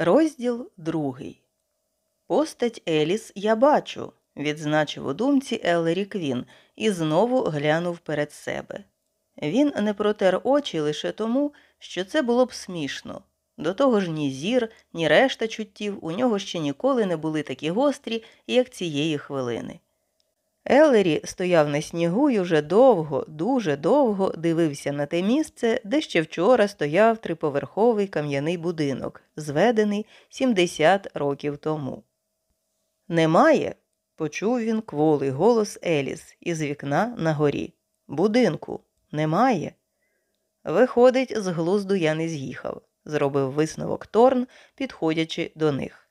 Розділ другий. Постать Еліс я бачу, відзначив у думці Еллері Квін і знову глянув перед себе. Він не протер очі лише тому, що це було б смішно. До того ж, ні зір, ні решта чуттів у нього ще ніколи не були такі гострі, як цієї хвилини. Елері стояв на снігу і уже довго, дуже довго дивився на те місце, де ще вчора стояв триповерховий кам'яний будинок, зведений 70 років тому. Немає, почув він кволий голос Еліс із вікна на горі. Будинку немає. Виходить, з глузду я не з'їхав, зробив висновок Торн, підходячи до них.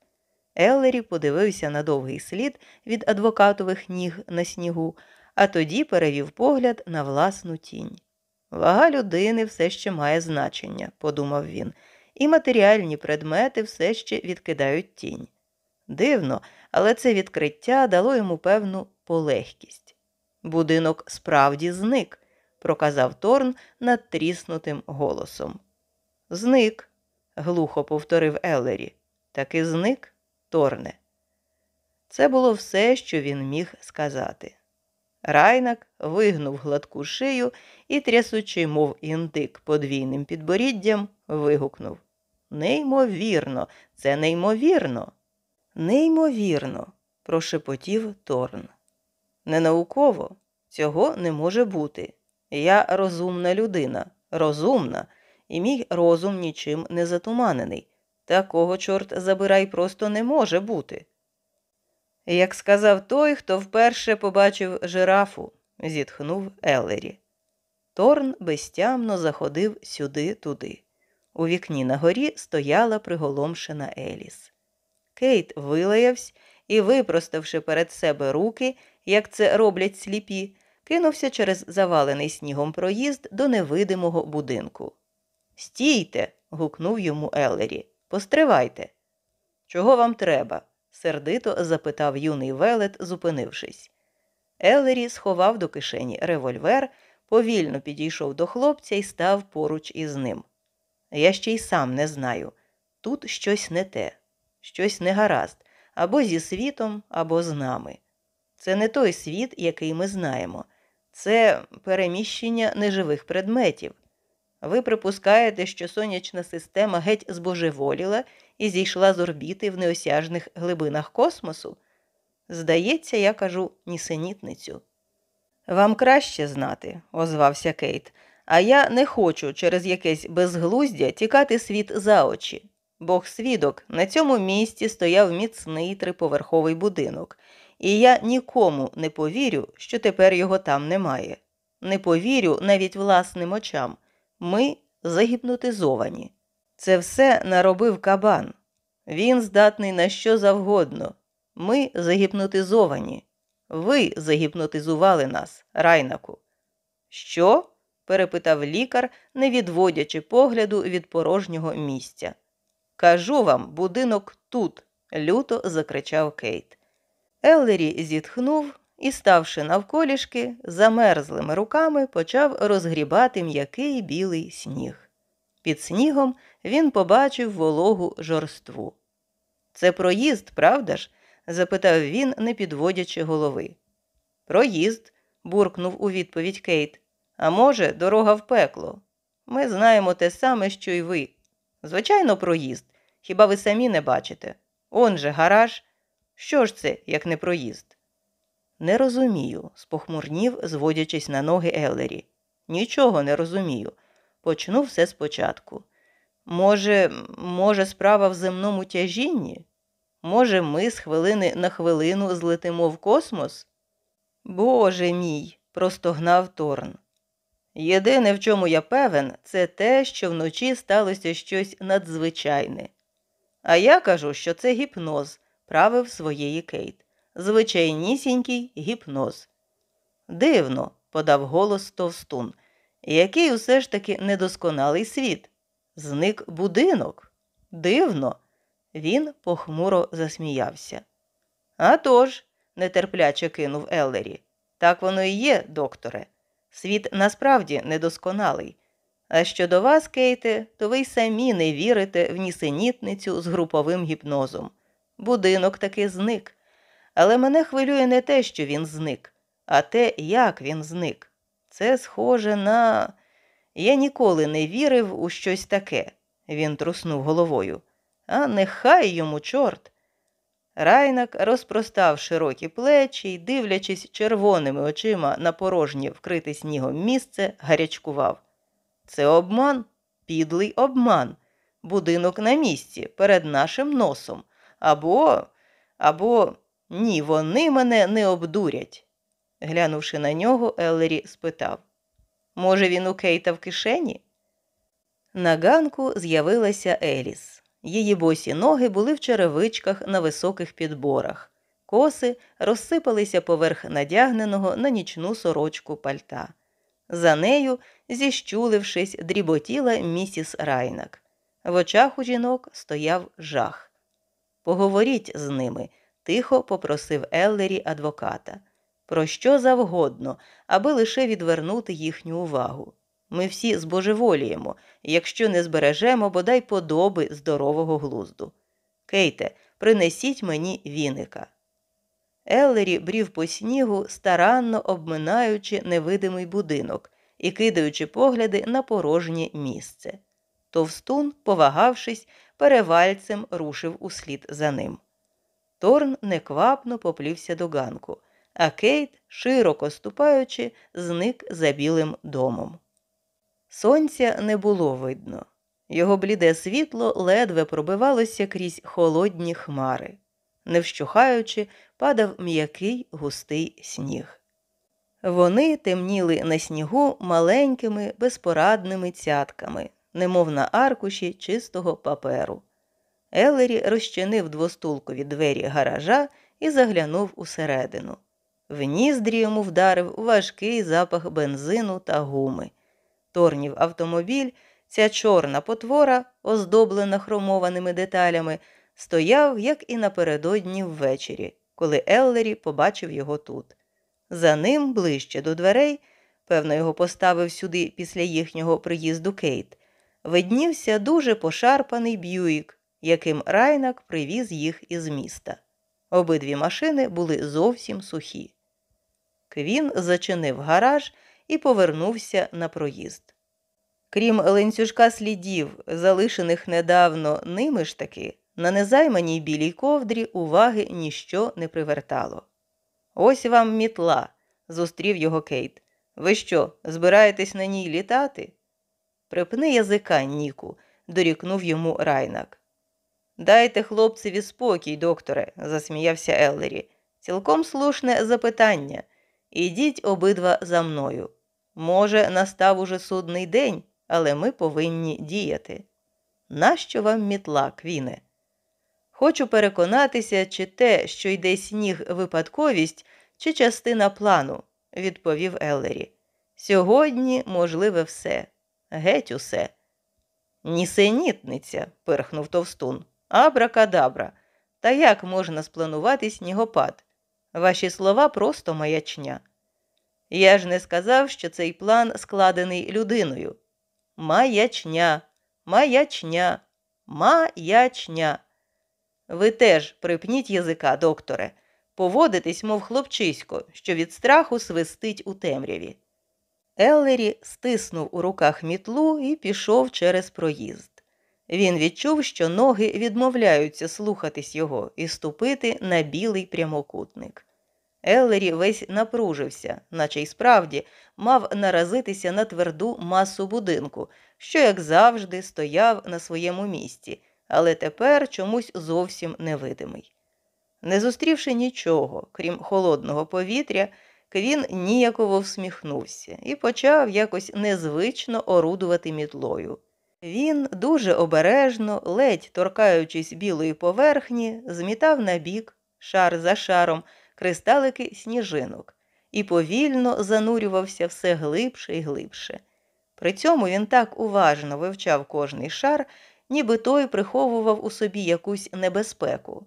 Еллері подивився на довгий слід від адвокатових ніг на снігу, а тоді перевів погляд на власну тінь. Вага людини все ще має значення, подумав він, і матеріальні предмети все ще відкидають тінь. Дивно, але це відкриття дало йому певну полегкість. Будинок справді зник, проказав Торн надтріснутим голосом. Зник, глухо повторив Еллері. Таки зник. Торне. Це було все, що він міг сказати. Райнак вигнув гладку шию і, трясучи, мов індик подвійним підборіддям, вигукнув Неймовірно, це неймовірно. Неймовірно, прошепотів Торн. Ненауково цього не може бути. Я розумна людина, розумна, і мій розум нічим не затуманений. Такого, чорт забирай, просто не може бути. Як сказав той, хто вперше побачив жирафу, зітхнув Еллері. Торн безтямно заходив сюди туди. У вікні на горі стояла приголомшена Еліс. Кейт вилаявся і, випроставши перед себе руки, як це роблять сліпі, кинувся через завалений снігом проїзд до невидимого будинку. Стійте. гукнув йому Еллері. Постривайте. Чого вам треба? сердито запитав юний велет, зупинившись. Елері сховав до кишені револьвер, повільно підійшов до хлопця і став поруч із ним. Я ще й сам не знаю. Тут щось не те, щось не гаразд, або зі світом, або з нами. Це не той світ, який ми знаємо, це переміщення неживих предметів. Ви припускаєте, що сонячна система геть збожеволіла і зійшла з орбіти в неосяжних глибинах космосу? Здається, я кажу нісенітницю. Вам краще знати, озвався Кейт, а я не хочу через якесь безглуздя тікати світ за очі. Бог свідок, на цьому місці стояв міцний триповерховий будинок, і я нікому не повірю, що тепер його там немає. Не повірю навіть власним очам. Ми загіпнотизовані. Це все наробив кабан. Він здатний на що завгодно. Ми загіпнотизовані. Ви загіпнотизували нас, райнаку. Що? перепитав лікар, не відводячи погляду від порожнього місця. Кажу вам, будинок тут, люто закричав Кейт. Еллері зітхнув і, ставши навколішки, замерзлими руками почав розгрібати м'який білий сніг. Під снігом він побачив вологу жорству. Це проїзд, правда ж? запитав він, не підводячи голови. Проїзд, буркнув у відповідь Кейт. А може, дорога в пекло. Ми знаємо те саме, що й ви. Звичайно, проїзд. Хіба ви самі не бачите? Он же гараж. Що ж це, як не проїзд? Не розумію, спохмурнів, зводячись на ноги Еллері. Нічого не розумію. Почну все спочатку. Може, може, справа в земному тяжінні? Може, ми з хвилини на хвилину злетимо в космос? Боже мій, простогнав Торн. Єдине, в чому я певен, це те, що вночі сталося щось надзвичайне. А я кажу, що це гіпноз, правив своєї Кейт звичайнісінький гіпноз. Дивно, подав голос Товстун, який усе ж таки недосконалий світ. Зник будинок. Дивно. Він похмуро засміявся. «А тож», – нетерпляче кинув Еллері, так воно і є, докторе. Світ насправді недосконалий. А щодо вас, Кейте, то ви й самі не вірите в нісенітницю з груповим гіпнозом. Будинок таки зник. Але мене хвилює не те, що він зник, а те, як він зник. Це схоже на. Я ніколи не вірив у щось таке, він труснув головою. А нехай йому чорт. Райнак розпростав широкі плечі й, дивлячись червоними очима на порожнє вкрите снігом місце, гарячкував. Це обман, підлий обман, будинок на місці перед нашим носом. Або, або ні, вони мене не обдурять. Глянувши на нього, Еллері спитав Може, він у Кейта в кишені? На ганку з'явилася Еліс. Її босі ноги були в черевичках на високих підборах, коси розсипалися поверх надягненого на нічну сорочку пальта. За нею, зіщулившись, дріботіла місіс Райнак. В очах у жінок стояв жах. Поговоріть з ними, тихо попросив Еллері адвоката. Про що завгодно, аби лише відвернути їхню увагу. Ми всі збожеволіємо, якщо не збережемо бодай подоби здорового глузду. Кейте, принесіть мені віника. Еллері брів по снігу, старанно обминаючи невидимий будинок і кидаючи погляди на порожнє місце. Товстун, повагавшись, перевальцем рушив услід за ним. Торн неквапно поплівся до ганку, а Кейт, широко ступаючи, зник за білим домом. Сонця не було видно. Його бліде світло ледве пробивалося крізь холодні хмари. Не вщухаючи, падав м'який густий сніг. Вони темніли на снігу маленькими безпорадними цятками, немов на аркуші чистого паперу. Елері розчинив двостулкові двері гаража і заглянув усередину. В ніздрі йому вдарив важкий запах бензину та гуми. Торнів автомобіль, ця чорна потвора, оздоблена хромованими деталями, стояв, як і напередодні ввечері, коли Еллері побачив його тут. За ним, ближче до дверей, певно, його поставив сюди після їхнього приїзду Кейт, виднівся дуже пошарпаний б'юїк, яким райнак привіз їх із міста. Обидві машини були зовсім сухі. Квін зачинив гараж і повернувся на проїзд. Крім ленцюжка слідів, залишених недавно ними ж таки, на незайманій білій ковдрі уваги ніщо не привертало. Ось вам мітла, зустрів його Кейт. Ви що, збираєтесь на ній літати? Припни язика, Ніку, дорікнув йому райнак. Дайте хлопцеві спокій, докторе, засміявся Еллері. Цілком слушне запитання. Ідіть обидва за мною. Може, настав уже судний день, але ми повинні діяти. Нащо вам мітла, Квіне? Хочу переконатися, чи те, що йде сніг випадковість, чи частина плану, відповів Еллері. Сьогодні можливе все, геть усе. Нісенітниця, пирхнув товстун. Абракадабра. Та як можна спланувати снігопад? Ваші слова просто маячня. Я ж не сказав, що цей план складений людиною. Маячня, маячня, маячня. Ви теж припніть язика, докторе, поводитесь, мов хлопчисько, що від страху свистить у темряві. Еллері стиснув у руках мітлу і пішов через проїзд. Він відчув, що ноги відмовляються слухатись його і ступити на білий прямокутник. Еллері весь напружився, наче й справді мав наразитися на тверду масу будинку, що, як завжди, стояв на своєму місці, але тепер чомусь зовсім невидимий. Не зустрівши нічого, крім холодного повітря, Квін ніяково всміхнувся і почав якось незвично орудувати мітлою. Він дуже обережно, ледь торкаючись білої поверхні, змітав на бік, шар за шаром, кристалики сніжинок і повільно занурювався все глибше і глибше. При цьому він так уважно вивчав кожний шар, ніби той приховував у собі якусь небезпеку.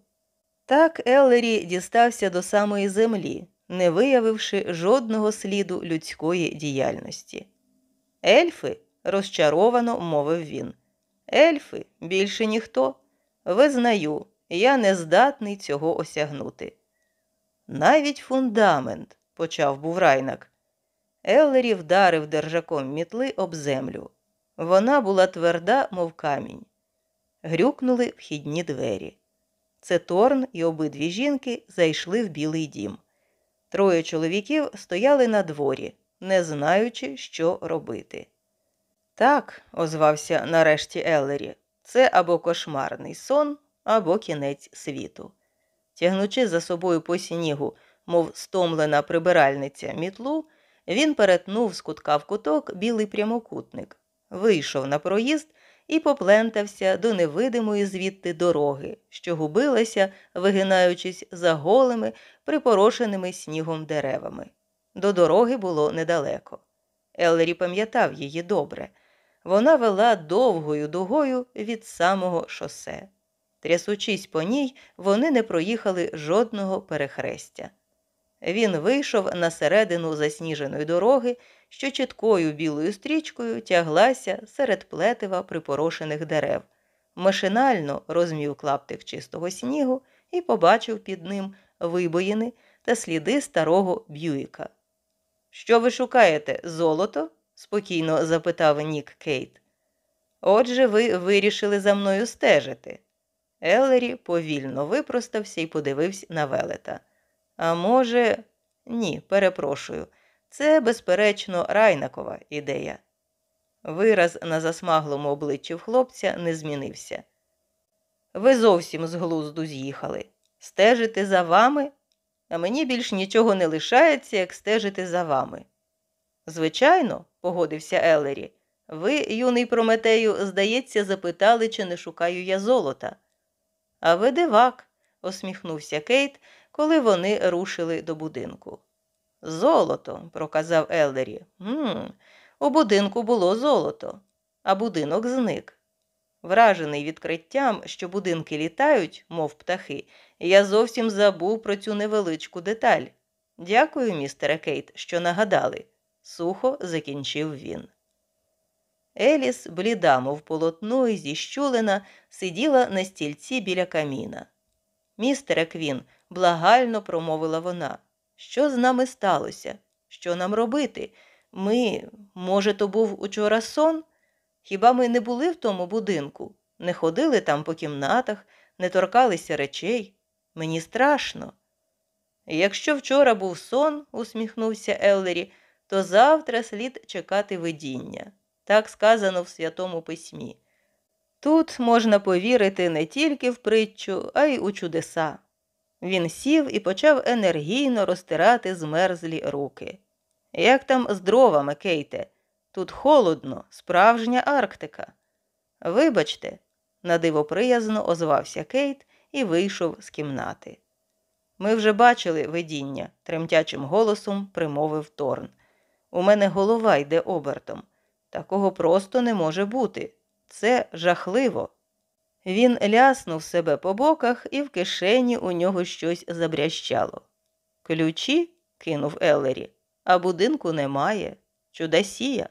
Так Еллері дістався до самої землі, не виявивши жодного сліду людської діяльності. Ельфи, розчаровано мовив він. Ельфи більше ніхто. Визнаю, я не здатний цього осягнути. Навіть фундамент, почав був райнак. Еллері вдарив держаком мітли об землю. Вона була тверда, мов камінь. Грюкнули вхідні двері. Це Торн і обидві жінки зайшли в білий дім. Троє чоловіків стояли на дворі, не знаючи, що робити. Так, озвався нарешті Еллері, це або кошмарний сон, або кінець світу. Тягнучи за собою по снігу, мов стомлена прибиральниця мітлу, він перетнув з кутка в куток білий прямокутник, вийшов на проїзд і поплентався до невидимої звідти дороги, що губилася, вигинаючись за голими, припорошеними снігом деревами. До дороги було недалеко. Еллері пам'ятав її добре. Вона вела довгою дугою від самого шосе. Трясучись по ній, вони не проїхали жодного перехрестя. Він вийшов на середину засніженої дороги, що чіткою білою стрічкою тяглася серед плетива припорошених дерев, машинально розмів клаптик чистого снігу і побачив під ним вибоїни та сліди старого б'юїка. Що ви шукаєте, золото? Спокійно запитав Нік Кейт. Отже, ви вирішили за мною стежити. Еллері повільно випростався і подивився на велета. А може, ні, перепрошую, це, безперечно, райнакова ідея. Вираз на засмаглому обличчі хлопця не змінився. Ви зовсім з глузду з'їхали. Стежити за вами, а мені більш нічого не лишається, як стежити за вами. Звичайно, погодився Еллері, ви, юний Прометею, здається, запитали, чи не шукаю я золота. А ви дивак, осміхнувся Кейт, коли вони рушили до будинку. Золото, проказав Еллері. «Гм, У будинку було золото, а будинок зник. Вражений відкриттям, що будинки літають, мов птахи, я зовсім забув про цю невеличку деталь. Дякую, містере Кейт, що нагадали, сухо закінчив він. Еліс, бліда, мов полотно і зіщулена, сиділа на стільці біля каміна. Містере Квін, благально промовила вона. Що з нами сталося? Що нам робити? Ми, може, то був учора сон? Хіба ми не були в тому будинку, не ходили там по кімнатах, не торкалися речей? Мені страшно. Якщо вчора був сон, усміхнувся Еллері, то завтра слід чекати видіння. Так сказано в Святому Письмі. Тут можна повірити не тільки в притчу, а й у чудеса. Він сів і почав енергійно розтирати змерзлі руки. Як там з дровами, Кейте? Тут холодно, справжня Арктика. Вибачте, надивоприязно озвався Кейт і вийшов з кімнати. Ми вже бачили видіння, тремтячим голосом примовив Торн. У мене голова йде обертом. Такого просто не може бути. Це жахливо. Він ляснув себе по боках, і в кишені у нього щось забрящало. Ключі? кинув Еллері, а будинку немає. Чудасія.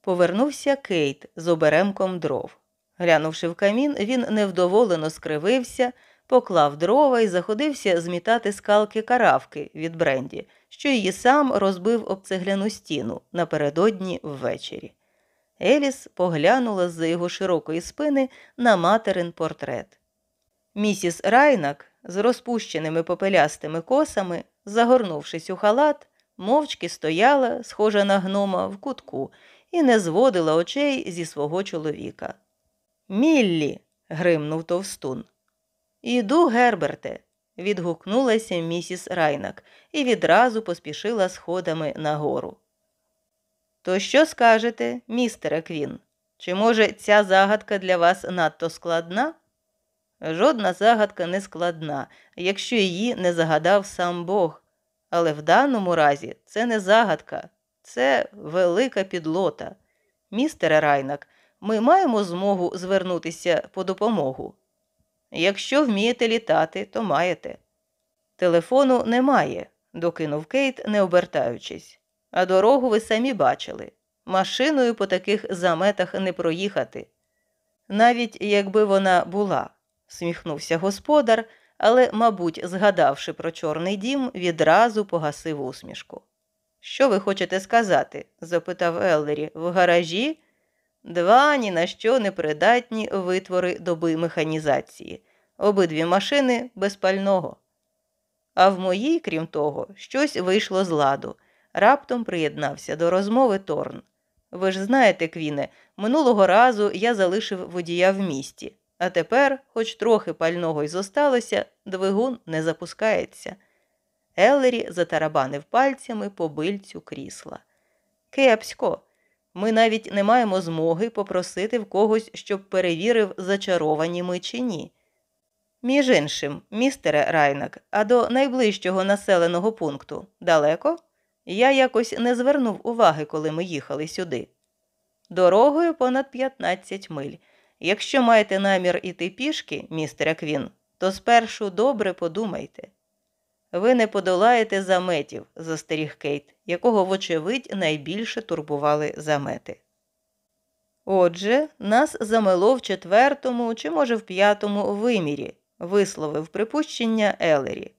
Повернувся Кейт з оберемком дров. Глянувши в камін, він невдоволено скривився, поклав дрова і заходився змітати скалки каравки від бренді, що її сам розбив об цегляну стіну напередодні ввечері. Еліс поглянула з за його широкої спини на материн портрет. Місіс Райнак з розпущеними попелястими косами, загорнувшись у халат, мовчки стояла, схожа на гнома, в кутку, і не зводила очей зі свого чоловіка. Міллі. гримнув товстун. Іду, Герберте, відгукнулася місіс Райнак і відразу поспішила сходами нагору. То що скажете, містере Квін? Чи, може, ця загадка для вас надто складна? Жодна загадка не складна, якщо її не загадав сам Бог. Але в даному разі це не загадка, це велика підлота. Містере Райнак, ми маємо змогу звернутися по допомогу. Якщо вмієте літати, то маєте. Телефону немає, докинув Кейт, не обертаючись. А дорогу ви самі бачили. Машиною по таких заметах не проїхати. Навіть якби вона була, сміхнувся господар, але, мабуть, згадавши про Чорний дім, відразу погасив усмішку. Що ви хочете сказати? запитав Еллері. В гаражі два ні на що непридатні витвори доби механізації, обидві машини без пального. А в моїй, крім того, щось вийшло з ладу. Раптом приєднався до розмови Торн. Ви ж знаєте, Квіне, минулого разу я залишив водія в місті, а тепер, хоч трохи пального й зосталося, двигун не запускається. Еллері затарабанив пальцями по бильцю крісла. Кепсько, ми навіть не маємо змоги попросити в когось, щоб перевірив, зачаровані ми чи ні. Між іншим, містере Райнак, а до найближчого населеного пункту далеко? Я якось не звернув уваги, коли ми їхали сюди. Дорогою понад 15 миль. Якщо маєте намір іти пішки, містере Квін, то спершу добре подумайте. Ви не подолаєте заметів, застеріг Кейт, якого, вочевидь, найбільше турбували замети. Отже, нас замело в четвертому чи, може, в п'ятому вимірі, висловив припущення Елері.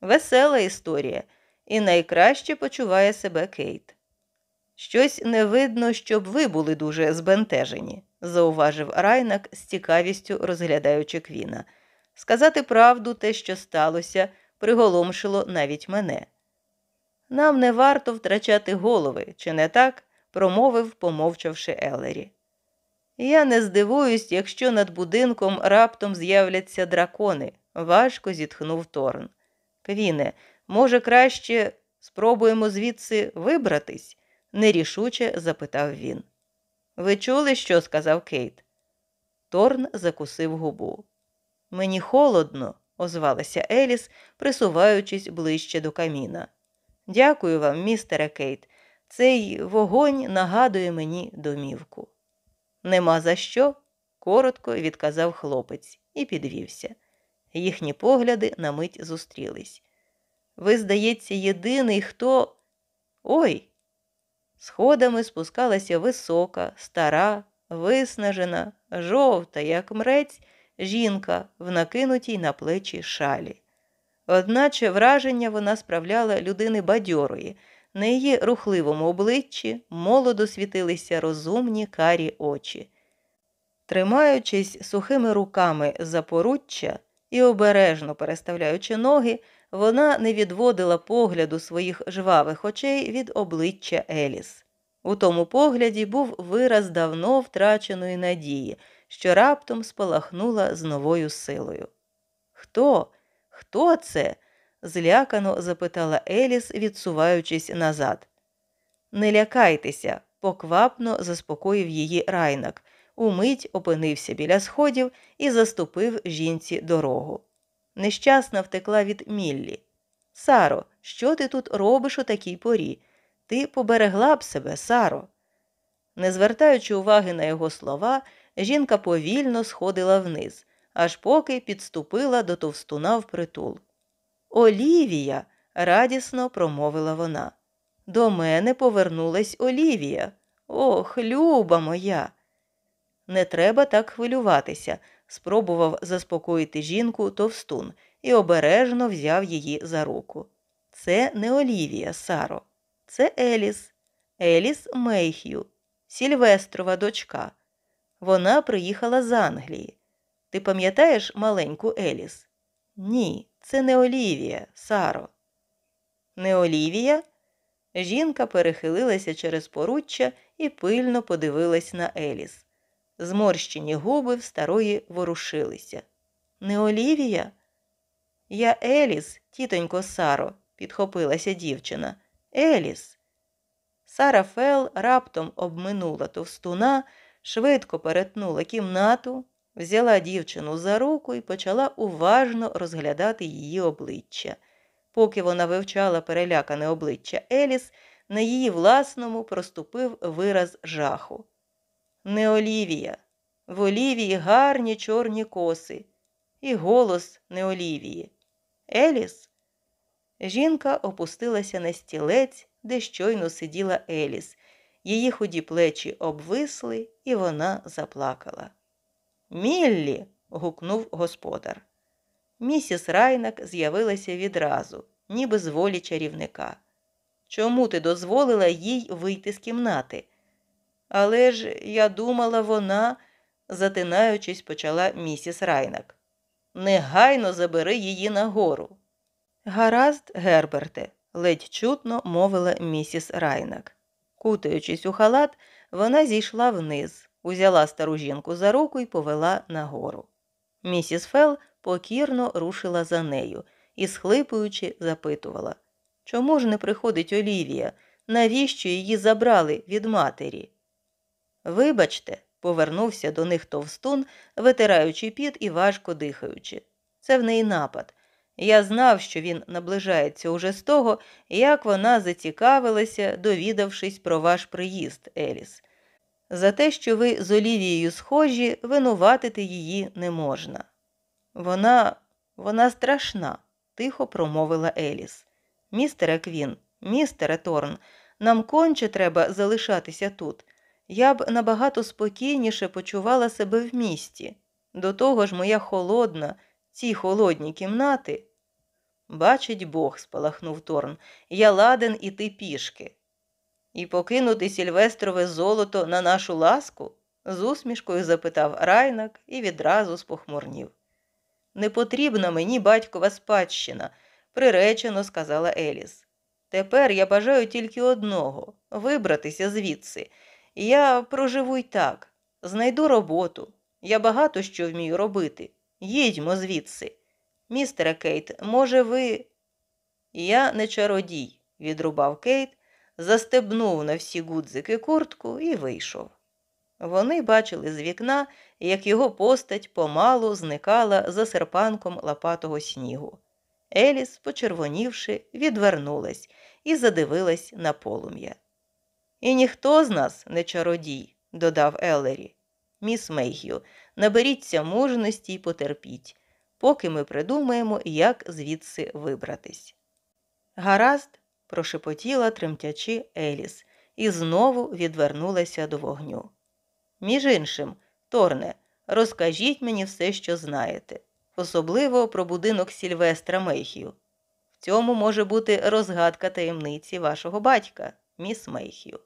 Весела історія, і найкраще почуває себе Кейт. Щось не видно, щоб ви були дуже збентежені, зауважив Райнак з цікавістю розглядаючи Квіна. Сказати правду, те, що сталося, приголомшило навіть мене. Нам не варто втрачати голови, чи не так? промовив, помовчавши Елері. Я не здивуюсь, якщо над будинком раптом з'являться дракони, важко зітхнув Торн. Квіне, може, краще спробуємо звідси вибратись? нерішуче запитав він. Ви чули, що сказав Кейт? Торн закусив губу. Мені холодно, озвалася Еліс, присуваючись ближче до каміна. Дякую вам, містере Кейт. Цей вогонь нагадує мені домівку. Нема за що, коротко відказав хлопець і підвівся. Їхні погляди на мить зустрілись. Ви, здається, єдиний, хто. Ой. Сходами спускалася висока, стара, виснажена, жовта, як мрець, жінка в накинутій на плечі шалі. Одначе враження вона справляла людини бадьорої, на її рухливому обличчі молодо світилися розумні карі очі. Тримаючись сухими руками за поруччя і обережно переставляючи ноги, вона не відводила погляду своїх жвавих очей від обличчя Еліс. У тому погляді був вираз давно втраченої надії, що раптом спалахнула з новою силою. Хто? Хто це? Злякано запитала Еліс, відсуваючись назад. Не лякайтеся, поквапно заспокоїв її райнак. Умить опинився біля сходів і заступив жінці дорогу. Нещасна втекла від Міллі. Саро, що ти тут робиш у такій порі? Ти поберегла б себе, Саро. Не звертаючи уваги на його слова, жінка повільно сходила вниз, аж поки підступила до товстуна впритул. Олівія, радісно промовила вона. До мене повернулась Олівія. Ох, люба моя. Не треба так хвилюватися, спробував заспокоїти жінку товстун і обережно взяв її за руку. Це не Олівія, Саро, це Еліс, Еліс Мейх'ю, Сільвестрова дочка. Вона приїхала з Англії. Ти пам'ятаєш маленьку Еліс? Ні, це не Олівія, Саро. Не Олівія? Жінка перехилилася через поруччя і пильно подивилась на Еліс. Зморщені губи в старої ворушилися. Не Олівія? Я Еліс, тітонько Саро, підхопилася дівчина. Еліс. Сара Фел раптом обминула товстуна, швидко перетнула кімнату, взяла дівчину за руку і почала уважно розглядати її обличчя. Поки вона вивчала перелякане обличчя Еліс, на її власному проступив вираз жаху. Не Олівія. В Олівії гарні чорні коси, і голос не Олівії. Еліс. Жінка опустилася на стілець, де щойно сиділа Еліс, її худі плечі обвисли, і вона заплакала. Міллі. гукнув господар. Місіс Райнак з'явилася відразу, ніби з волі чарівника. Чому ти дозволила їй вийти з кімнати? Але ж я думала, вона, затинаючись, почала місіс Райнак. Негайно забери її нагору. Гаразд, Герберте, ледь чутно мовила місіс Райнак. Кутаючись у халат, вона зійшла вниз, узяла стару жінку за руку і повела нагору. Місіс Фел покірно рушила за нею і, схлипуючи, запитувала Чому ж не приходить Олівія? Навіщо її забрали від матері? Вибачте, повернувся до них товстун, витираючи піт і важко дихаючи. Це в неї напад. Я знав, що він наближається уже з того, як вона зацікавилася, довідавшись про ваш приїзд, Еліс. За те, що ви з Олівією схожі, винуватити її не можна. Вона, вона страшна, тихо промовила Еліс. Містере Квін, містере Торн, нам конче треба залишатися тут. Я б набагато спокійніше почувала себе в місті. До того ж, моя холодна, ці холодні кімнати. Бачить Бог, спалахнув Торн, я ладен іти пішки. І покинути сільвестрове золото на нашу ласку? з усмішкою запитав Райнак і відразу спохмурнів. Не потрібна мені батькова спадщина, приречено сказала Еліс. Тепер я бажаю тільки одного вибратися звідси. Я проживу й так, знайду роботу. Я багато що вмію робити. Їдьмо звідси. Містере Кейт, може, ви. Я не чародій, відрубав Кейт, застебнув на всі гудзики куртку і вийшов. Вони бачили з вікна, як його постать помалу зникала за серпанком лопатого снігу. Еліс, почервонівши, відвернулась і задивилась на полум'я. І ніхто з нас не чародій, додав Еллері. Міс Мейхю, наберіться мужності й потерпіть, поки ми придумаємо, як звідси вибратись. Гаразд, прошепотіла тремтячи Еліс, і знову відвернулася до вогню. Між іншим, Торне, розкажіть мені все, що знаєте, особливо про будинок Сільвестра Мейхію. В цьому може бути розгадка таємниці вашого батька, міс Мейхію.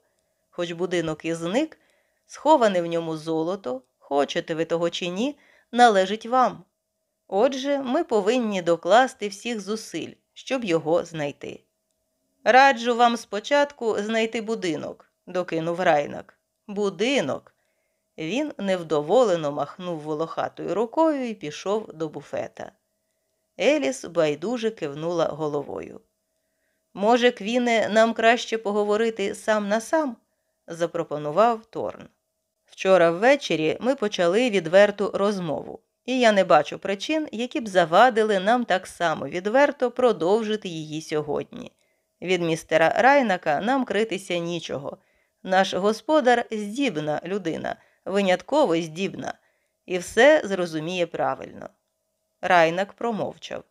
Хоч будинок і зник, сховане в ньому золото, хочете ви того чи ні, належить вам. Отже, ми повинні докласти всіх зусиль, щоб його знайти. Раджу вам спочатку знайти будинок, докинув райнак. Будинок. Він невдоволено махнув волохатою рукою і пішов до буфета. Еліс байдуже кивнула головою. Може, Квіне, нам краще поговорити сам на сам? запропонував Торн. Вчора ввечері ми почали відверту розмову, і я не бачу причин, які б завадили нам так само відверто продовжити її сьогодні. Від містера Райнака нам критися нічого. Наш господар здібна людина, винятково здібна, і все зрозуміє правильно. Райнак промовчав.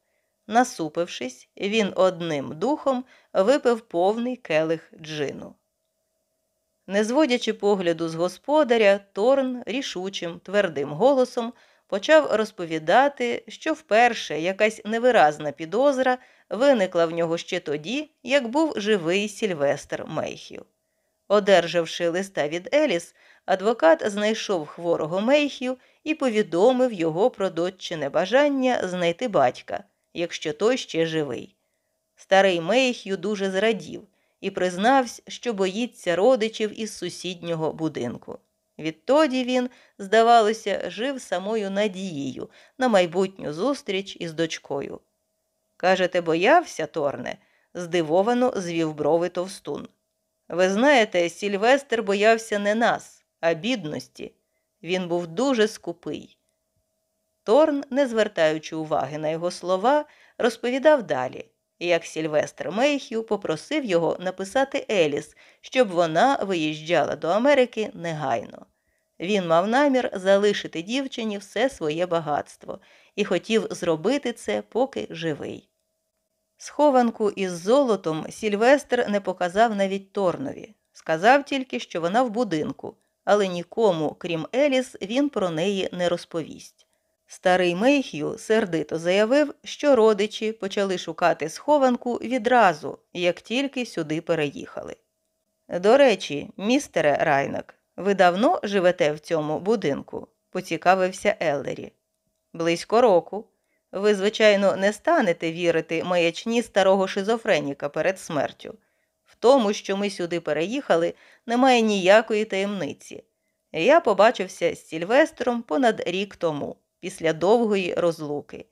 Насупившись, він одним духом випив повний келих джину. Не зводячи погляду з господаря, Торн рішучим, твердим голосом почав розповідати, що вперше якась невиразна підозра виникла в нього ще тоді, як був живий Сільвестр Мейхів. Одержавши листа від Еліс, адвокат знайшов хворого Мейхів і повідомив його про доччине бажання знайти батька, якщо той ще живий. Старий Мейхю дуже зрадів і признався, що боїться родичів із сусіднього будинку. Відтоді він, здавалося, жив самою надією на майбутню зустріч із дочкою. Кажете, боявся, Торне? здивовано звів брови товстун. Ви знаєте, Сільвестр боявся не нас, а бідності. Він був дуже скупий. Торн, не звертаючи уваги на його слова, розповідав далі, як Сільвестр Мейхю попросив його написати Еліс, щоб вона виїжджала до Америки негайно. Він мав намір залишити дівчині все своє багатство і хотів зробити це, поки живий. Схованку із золотом Сільвестр не показав навіть Торнові. Сказав тільки, що вона в будинку, але нікому, крім Еліс, він про неї не розповість. Старий Мейх'ю сердито заявив, що родичі почали шукати схованку відразу, як тільки сюди переїхали. До речі, містере Райнак, ви давно живете в цьому будинку? поцікавився Еллері. Близько року. Ви, звичайно, не станете вірити маячні старого шизофреніка перед смертю. В тому, що ми сюди переїхали, немає ніякої таємниці. Я побачився з Сільвестром понад рік тому, після довгої розлуки.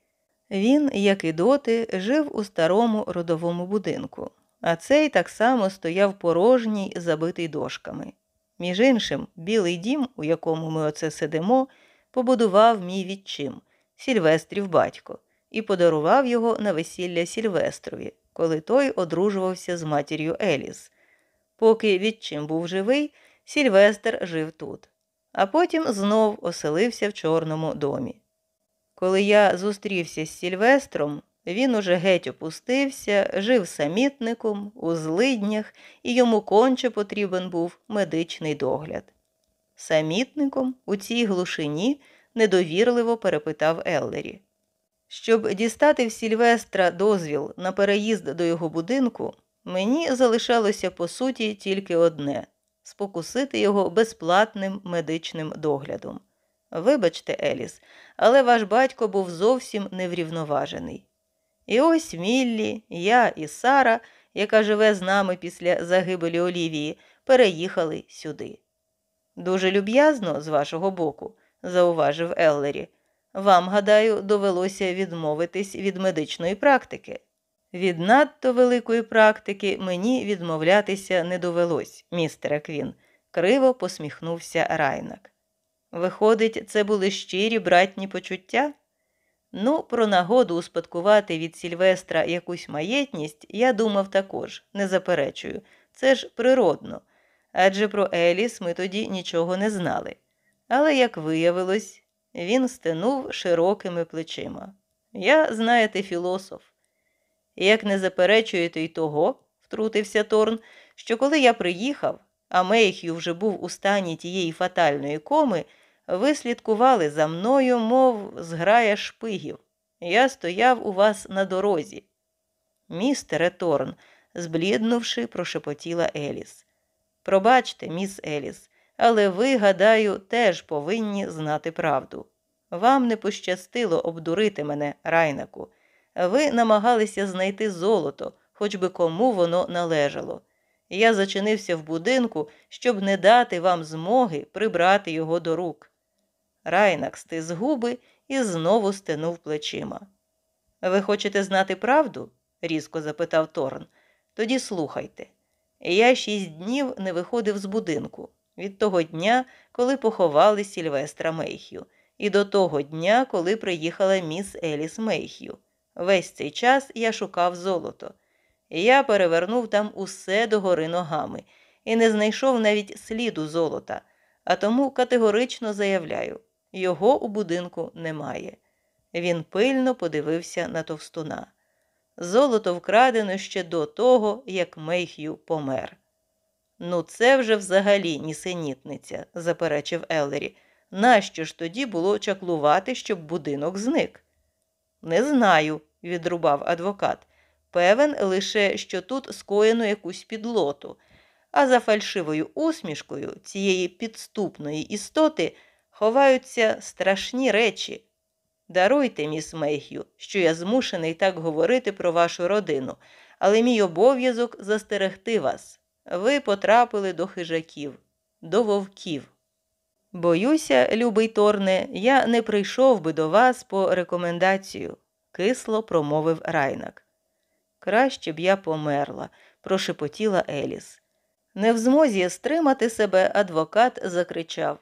Він, як і доти, жив у старому родовому будинку, а цей так само стояв порожній, забитий дошками. Між іншим, білий дім, у якому ми оце сидимо, побудував мій відчим, Сільвестрів батько, і подарував його на весілля Сільвестрові, коли той одружувався з матір'ю Еліс. Поки відчим був живий, Сільвестр жив тут, а потім знов оселився в Чорному домі. Коли я зустрівся з Сільвестром, він уже геть опустився, жив самітником, у злиднях, і йому конче потрібен був медичний догляд. Самітником у цій глушині недовірливо перепитав Еллері. Щоб дістати в Сільвестра дозвіл на переїзд до його будинку, мені залишалося по суті тільки одне спокусити його безплатним медичним доглядом. Вибачте, Еліс, але ваш батько був зовсім неврівноважений. І ось Міллі, я і Сара, яка живе з нами після загибелі Олівії, переїхали сюди. Дуже люб'язно з вашого боку, зауважив Еллері. Вам, гадаю, довелося відмовитись від медичної практики. Від надто великої практики мені відмовлятися не довелось, містере Квін, криво посміхнувся Райнак. Виходить, це були щирі братні почуття? Ну, про нагоду успадкувати від Сільвестра якусь маєтність я думав також, не заперечую, це ж природно, адже про Еліс ми тоді нічого не знали. Але, як виявилось, він стенув широкими плечима. Я, знаєте, філософ. Як не заперечуєте й того, втрутився Торн, що коли я приїхав, а Мейх'ю вже був у стані тієї фатальної коми, ви слідкували за мною, мов зграя шпигів. Я стояв у вас на дорозі. Містере Торн, збліднувши, прошепотіла Еліс. Пробачте, міс Еліс, але ви, гадаю, теж повинні знати правду. Вам не пощастило обдурити мене, райнаку. Ви намагалися знайти золото, хоч би кому воно належало. Я зачинився в будинку, щоб не дати вам змоги прибрати його до рук. Райнак стис губи і знову стенув плечима. Ви хочете знати правду? різко запитав Торн. Тоді слухайте. Я шість днів не виходив з будинку від того дня, коли поховали Сільвестра Мейхю, і до того дня, коли приїхала міс Еліс Мейхю. Весь цей час я шукав золото. Я перевернув там усе догори ногами і не знайшов навіть сліду золота, а тому категорично заявляю його у будинку немає. Він пильно подивився на товстуна. Золото вкрадено ще до того, як Мейх'ю помер. Ну, це вже взагалі нісенітниця, заперечив Еллері. Нащо ж тоді було чаклувати, щоб будинок зник? Не знаю, відрубав адвокат. Певен лише, що тут скоєно якусь підлоту, а за фальшивою усмішкою цієї підступної істоти ховаються страшні речі. Даруйте, міс Мейх'ю, що я змушений так говорити про вашу родину, але мій обов'язок застерегти вас. Ви потрапили до хижаків, до вовків. Боюся, любий Торне, я не прийшов би до вас по рекомендацію, кисло промовив райнак. Краще б я померла, прошепотіла Еліс. Не в змозі стримати себе, адвокат закричав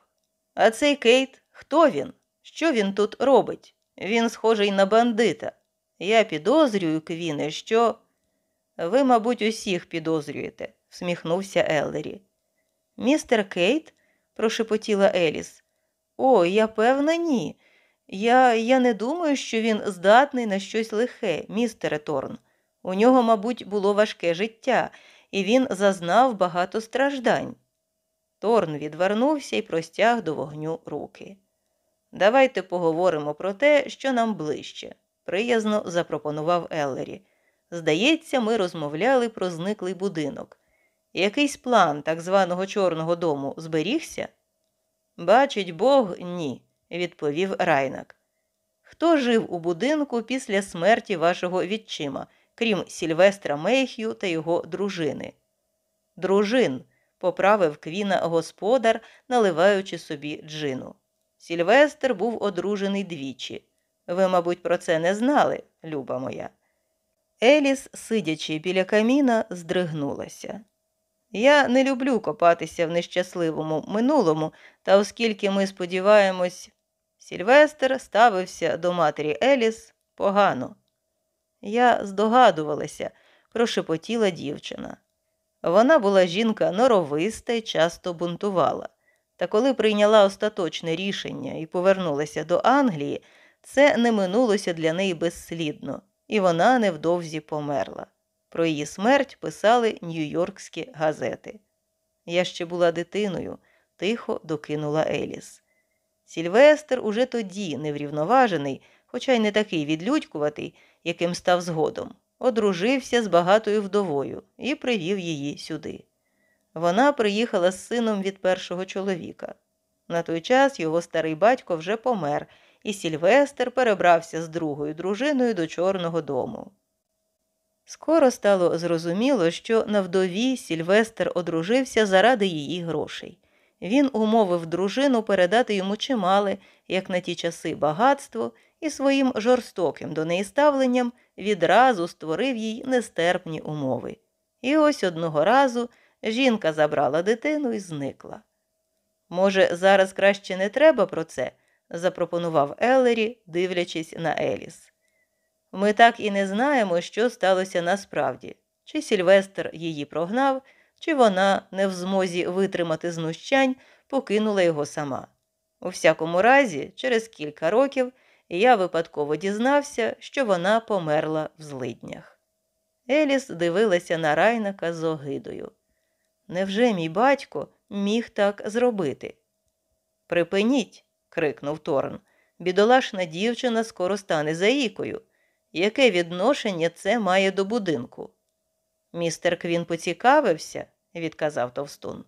а цей Кейт, хто він? Що він тут робить? Він схожий на бандита. Я підозрюю, Квіне, що. Ви, мабуть, усіх підозрюєте, всміхнувся Еллері. Містер Кейт? прошепотіла Еліс. О, я певна, ні. Я я не думаю, що він здатний на щось лихе, містере Торн. У нього, мабуть, було важке життя, і він зазнав багато страждань. Торн відвернувся і простяг до вогню руки. Давайте поговоримо про те, що нам ближче, приязно запропонував Еллері. Здається, ми розмовляли про зниклий будинок. Якийсь план так званого Чорного дому зберігся? Бачить Бог, ні, відповів Райнак. Хто жив у будинку після смерті вашого відчима, крім Сільвестра Мейх'ю та його дружини? Дружин, поправив квіна господар, наливаючи собі джину. Сільвестр був одружений двічі. Ви, мабуть, про це не знали, люба моя. Еліс, сидячи біля каміна, здригнулася. Я не люблю копатися в нещасливому минулому, та оскільки ми сподіваємось, Сільвестр ставився до матері Еліс погано. Я здогадувалася, прошепотіла дівчина. Вона була жінка норовиста і часто бунтувала. Та коли прийняла остаточне рішення і повернулася до Англії, це не минулося для неї безслідно, і вона невдовзі померла. Про її смерть писали нью-йоркські газети. Я ще була дитиною, тихо докинула Еліс. Сільвестр уже тоді неврівноважений, хоча й не такий відлюдькуватий, яким став згодом, одружився з багатою вдовою і привів її сюди. Вона приїхала з сином від першого чоловіка. На той час його старий батько вже помер, і Сільвестр перебрався з другою дружиною до Чорного дому. Скоро стало зрозуміло, що на вдові Сільвестр одружився заради її грошей. Він умовив дружину передати йому чимале, як на ті часи, багатство, і своїм жорстоким до неї ставленням відразу створив їй нестерпні умови. І ось одного разу жінка забрала дитину і зникла. Може, зараз краще не треба про це? запропонував Еллері, дивлячись на Еліс. Ми так і не знаємо, що сталося насправді, чи Сільвестр її прогнав, чи вона, не в змозі витримати знущань, покинула його сама. У всякому разі, через кілька років я випадково дізнався, що вона померла в злиднях. Еліс дивилася на райнака з огидою. Невже мій батько міг так зробити? Припиніть, крикнув Торн. Бідолашна дівчина скоро стане заїкою. Яке відношення це має до будинку? Містер Квін поцікавився, відказав товстун.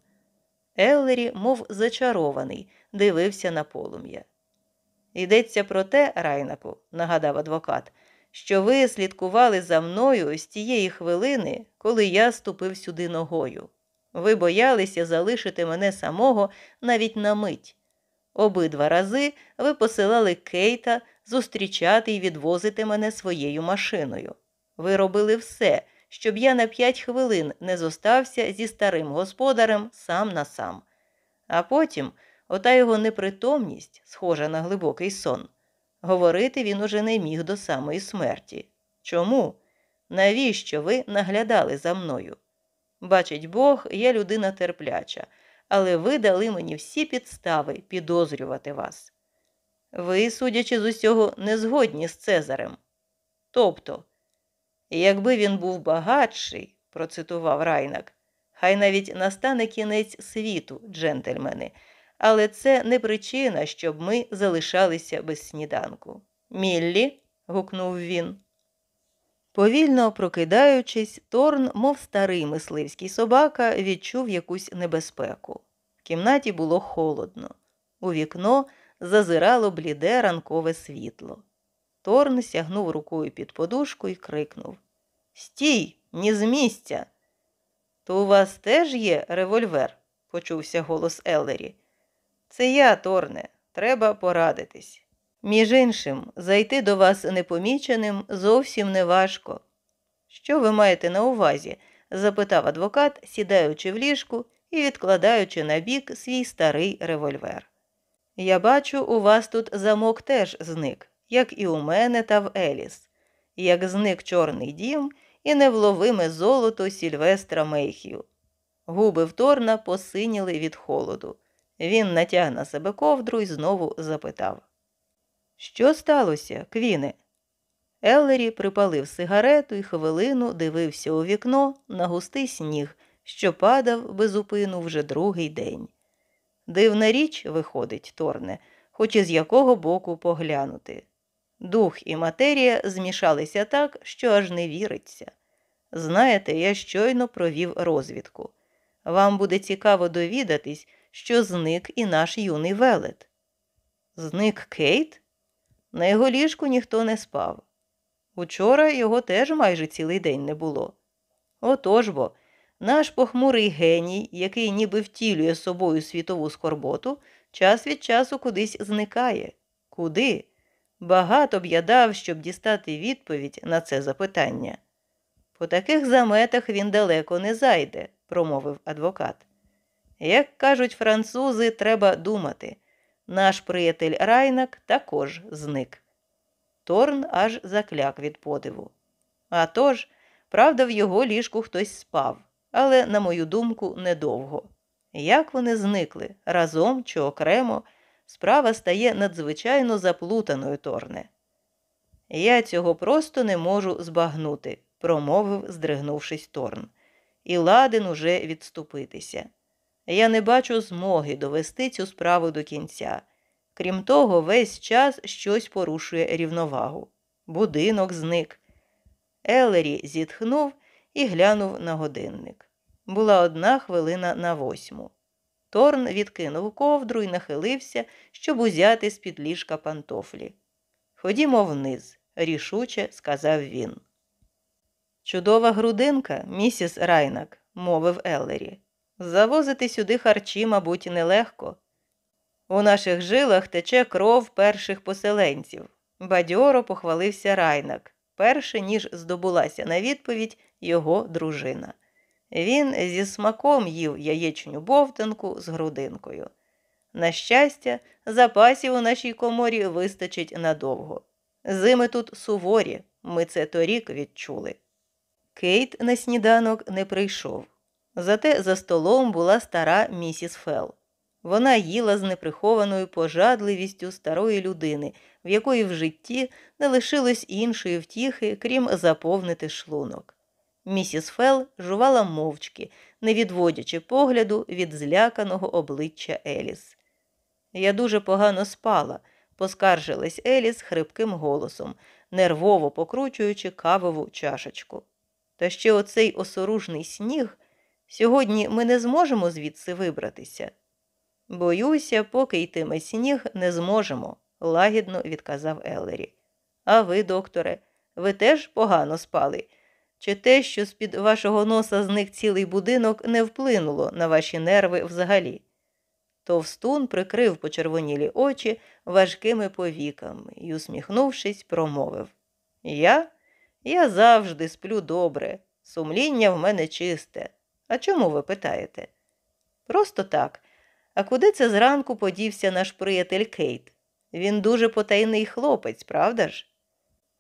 Еллері, мов зачарований, дивився на полум'я. Йдеться про те, Райнаку, нагадав адвокат, що ви слідкували за мною з тієї хвилини, коли я ступив сюди ногою. Ви боялися залишити мене самого навіть на мить. Обидва рази ви посилали Кейта зустрічати і відвозити мене своєю машиною. Ви робили все, щоб я на п'ять хвилин не зостався зі старим господарем сам на сам. А потім ота його непритомність, схожа на глибокий сон. Говорити він уже не міг до самої смерті. Чому? Навіщо ви наглядали за мною? Бачить Бог, я людина терпляча, але ви дали мені всі підстави підозрювати вас. Ви, судячи з усього, не згодні з Цезарем. Тобто, якби він був багатший, процитував Райнак, хай навіть настане кінець світу, джентльмени, але це не причина, щоб ми залишалися без сніданку. Міллі, гукнув він. Повільно прокидаючись, Торн, мов старий мисливський собака, відчув якусь небезпеку. В кімнаті було холодно. У вікно зазирало бліде ранкове світло. Торн сягнув рукою під подушку і крикнув Стій, ні з місця. То у вас теж є револьвер? почувся голос Еллері. Це я, Торне, треба порадитись. Між іншим, зайти до вас непоміченим зовсім не важко. Що ви маєте на увазі? запитав адвокат, сідаючи в ліжку і відкладаючи на бік свій старий револьвер. Я бачу, у вас тут замок теж зник, як і у мене та в Еліс, як зник Чорний дім і невловиме золото Сільвестра Мейхію. Губи вторна посиніли від холоду. Він натяг на себе ковдру і знову запитав. Що сталося, Квіне? Еллері припалив сигарету і хвилину дивився у вікно на густий сніг, що падав безупину вже другий день. Дивна річ виходить, Торне, хоч із якого боку поглянути. Дух і матерія змішалися так, що аж не віриться. Знаєте, я щойно провів розвідку. Вам буде цікаво довідатись, що зник і наш юний велет. Зник Кейт? На його ліжку ніхто не спав. Учора його теж майже цілий день не було. Отож бо, наш похмурий геній, який ніби втілює собою світову скорботу, час від часу кудись зникає. Куди? Багато б я дав, щоб дістати відповідь на це запитання. По таких заметах він далеко не зайде, промовив адвокат. Як кажуть французи, треба думати. Наш приятель Райнак також зник. Торн аж закляк від подиву. А тож, правда, в його ліжку хтось спав, але, на мою думку, недовго. Як вони зникли разом чи окремо, справа стає надзвичайно заплутаною Торне. Я цього просто не можу збагнути, промовив, здригнувшись Торн, і ладен уже відступитися. Я не бачу змоги довести цю справу до кінця. Крім того, весь час щось порушує рівновагу. Будинок зник. Елері зітхнув і глянув на годинник. Була одна хвилина на восьму. Торн відкинув ковдру і нахилився, щоб узяти з під ліжка пантофлі. Ходімо вниз, рішуче сказав він. Чудова грудинка, місіс Райнак, мовив Еллері. Завозити сюди харчі, мабуть, нелегко. У наших жилах тече кров перших поселенців. Бадьоро похвалився Райнак, перше ніж здобулася на відповідь його дружина. Він зі смаком їв яєчню бовтанку з грудинкою. На щастя, запасів у нашій коморі вистачить надовго. Зими тут суворі, ми це торік відчули. Кейт на сніданок не прийшов. Зате за столом була стара місіс Фелл. Вона їла з неприхованою пожадливістю старої людини, в якої в житті не лишилось іншої втіхи, крім заповнити шлунок. Місіс Фел жувала мовчки, не відводячи погляду від зляканого обличчя Еліс. Я дуже погано спала, поскаржилась Еліс хрипким голосом, нервово покручуючи кавову чашечку. Та ще оцей осоружний сніг. Сьогодні ми не зможемо звідси вибратися. Боюся, поки йтиме сніг, не зможемо, лагідно відказав Еллері. А ви, докторе, ви теж погано спали? Чи те, що з-під вашого носа зник цілий будинок, не вплинуло на ваші нерви взагалі? Товстун прикрив почервонілі очі важкими повіками і, усміхнувшись, промовив Я? Я завжди сплю добре, сумління в мене чисте. А чому ви питаєте? Просто так. А куди це зранку подівся наш приятель Кейт? Він дуже потайний хлопець, правда ж?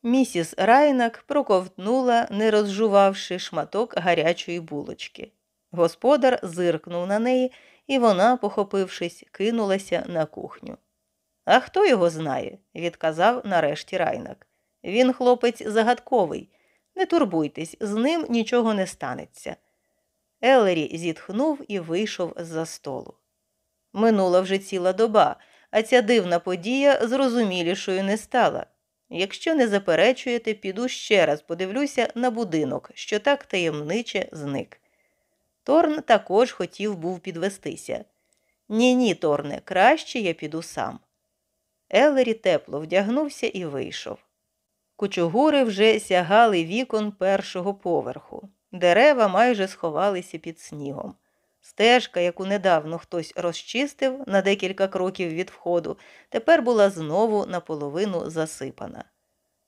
Місіс Райнак проковтнула, не розжувавши шматок гарячої булочки. Господар зиркнув на неї, і вона, похопившись, кинулася на кухню. А хто його знає? відказав нарешті Райнак. Він хлопець загадковий. Не турбуйтесь, з ним нічого не станеться. Елері зітхнув і вийшов з-за столу. Минула вже ціла доба, а ця дивна подія зрозумілішою не стала. Якщо не заперечуєте, піду ще раз подивлюся на будинок, що так таємниче зник. Торн також хотів був підвестися. Ні, ні, Торне, краще я піду сам. Елері тепло вдягнувся і вийшов. Кучугури вже сягали вікон першого поверху. Дерева майже сховалися під снігом. Стежка, яку недавно хтось розчистив на декілька кроків від входу, тепер була знову наполовину засипана.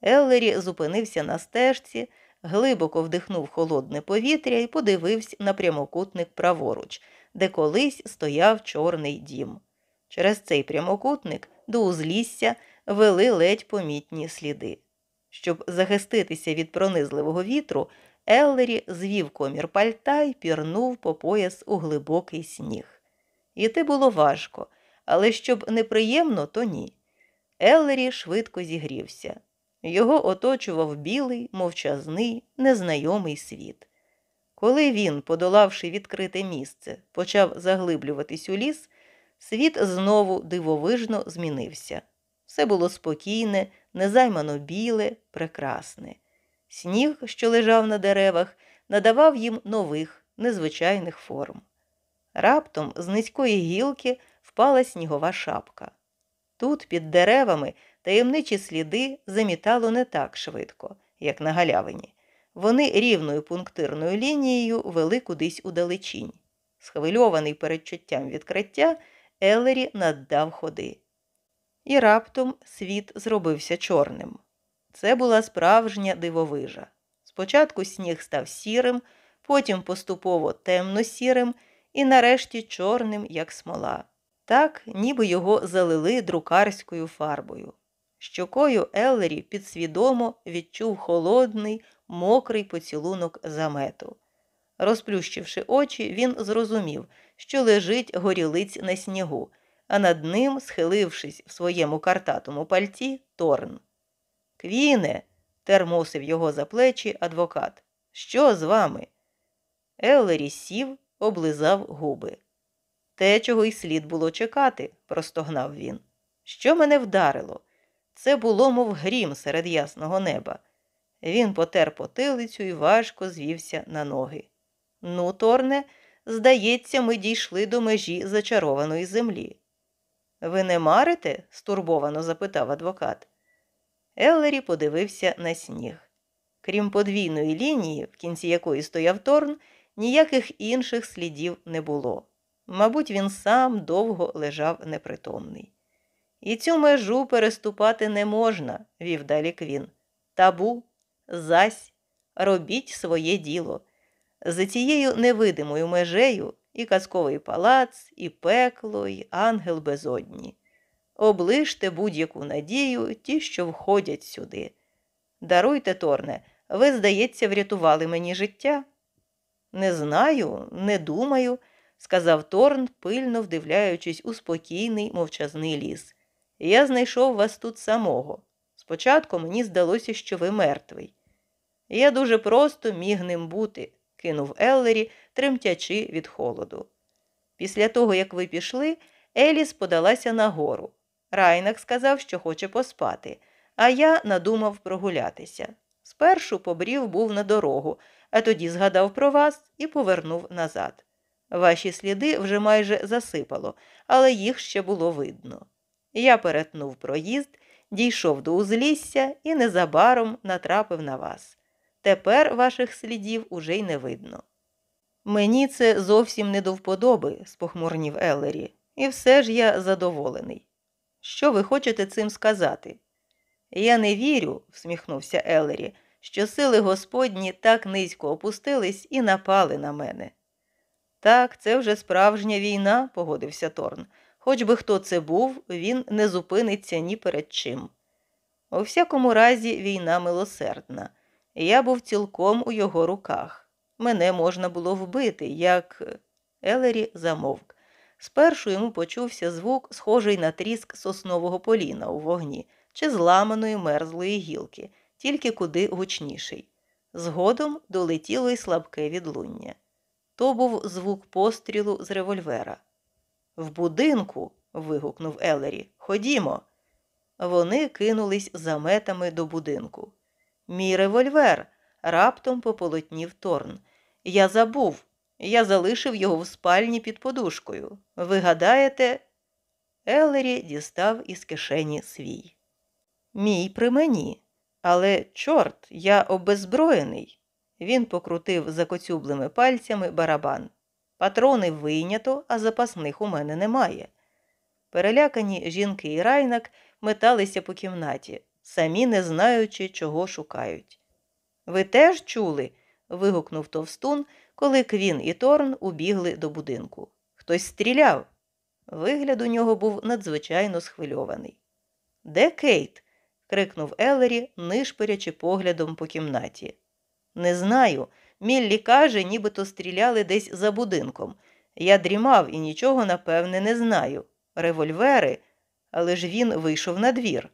Еллері зупинився на стежці, глибоко вдихнув холодне повітря і подивився на прямокутник праворуч, де колись стояв чорний дім. Через цей прямокутник до узлісся вели ледь помітні сліди. Щоб захиститися від пронизливого вітру, Еллері звів комір пальта й пірнув по пояс у глибокий сніг. Іти було важко, але щоб неприємно, то ні. Еллері швидко зігрівся. Його оточував білий, мовчазний, незнайомий світ. Коли він, подолавши відкрите місце, почав заглиблюватись у ліс, світ знову дивовижно змінився. Все було спокійне, незаймано біле, прекрасне. Сніг, що лежав на деревах, надавав їм нових, незвичайних форм. Раптом з низької гілки впала снігова шапка. Тут, під деревами, таємничі сліди замітало не так швидко, як на галявині. Вони рівною пунктирною лінією вели кудись у далечінь. Схвильований передчуттям відкриття, Елері наддав ходи. І раптом світ зробився чорним. Це була справжня дивовижа. Спочатку сніг став сірим, потім поступово темно-сірим і нарешті чорним, як смола. Так, ніби його залили друкарською фарбою. Щокою Еллері підсвідомо відчув холодний, мокрий поцілунок замету. Розплющивши очі, він зрозумів, що лежить горілиць на снігу, а над ним, схилившись в своєму картатому пальті, торн. Квіне, термосив його за плечі адвокат. Що з вами? Еллері сів, облизав губи. Те, чого й слід було чекати, простогнав він. Що мене вдарило? Це було, мов грім серед ясного неба. Він потер потилицю і важко звівся на ноги. Ну, Торне, здається, ми дійшли до межі зачарованої землі. Ви не марите? стурбовано запитав адвокат. Еллері подивився на сніг. Крім подвійної лінії, в кінці якої стояв Торн, ніяких інших слідів не було. Мабуть, він сам довго лежав непритомний. І цю межу переступати не можна, вів далі Квін. Табу, зась, робіть своє діло. За цією невидимою межею і казковий палац, і пекло, і ангел безодні. Оближте будь-яку надію ті, що входять сюди. Даруйте, Торне, ви, здається, врятували мені життя. Не знаю, не думаю, сказав Торн, пильно вдивляючись у спокійний мовчазний ліс. Я знайшов вас тут самого. Спочатку мені здалося, що ви мертвий. Я дуже просто міг ним бути, кинув Еллері, тремтячи від холоду. Після того, як ви пішли, Еліс подалася нагору. Райнак сказав, що хоче поспати, а я надумав прогулятися. Спершу побрів був на дорогу, а тоді згадав про вас і повернув назад. Ваші сліди вже майже засипало, але їх ще було видно. Я перетнув проїзд, дійшов до узлісся і незабаром натрапив на вас. Тепер ваших слідів уже й не видно. Мені це зовсім не до вподоби, спохмурнів Еллері, і все ж я задоволений. Що ви хочете цим сказати? Я не вірю, всміхнувся Еллері, що сили Господні так низько опустились і напали на мене. Так, це вже справжня війна, погодився Торн. Хоч би хто це був, він не зупиниться ні перед чим. У всякому разі, війна милосердна. Я був цілком у його руках. Мене можна було вбити, як. Елері замовк. Спершу йому почувся звук, схожий на тріск соснового поліна у вогні чи зламаної мерзлої гілки, тільки куди гучніший. Згодом долетіло й слабке відлуння. То був звук пострілу з револьвера. В будинку. вигукнув Елері. Ходімо. Вони кинулись заметами до будинку. Мій револьвер раптом пополотнів Торн. Я забув. Я залишив його в спальні під подушкою. Ви гадаєте? Елері дістав із кишені свій. Мій при мені. Але, чорт, я обезброєний. Він покрутив закоцюблими пальцями барабан. Патрони вийнято, а запасних у мене немає. Перелякані жінки і райнак металися по кімнаті, самі не знаючи, чого шукають. Ви теж чули? вигукнув товстун, коли Квін і Торн убігли до будинку. Хтось стріляв. Вигляд у нього був надзвичайно схвильований. Де Кейт? крикнув Елері, нишпирячи поглядом по кімнаті. Не знаю. Міллі каже, нібито стріляли десь за будинком. Я дрімав і нічого, напевне, не знаю. Револьвери, але ж він вийшов на двір.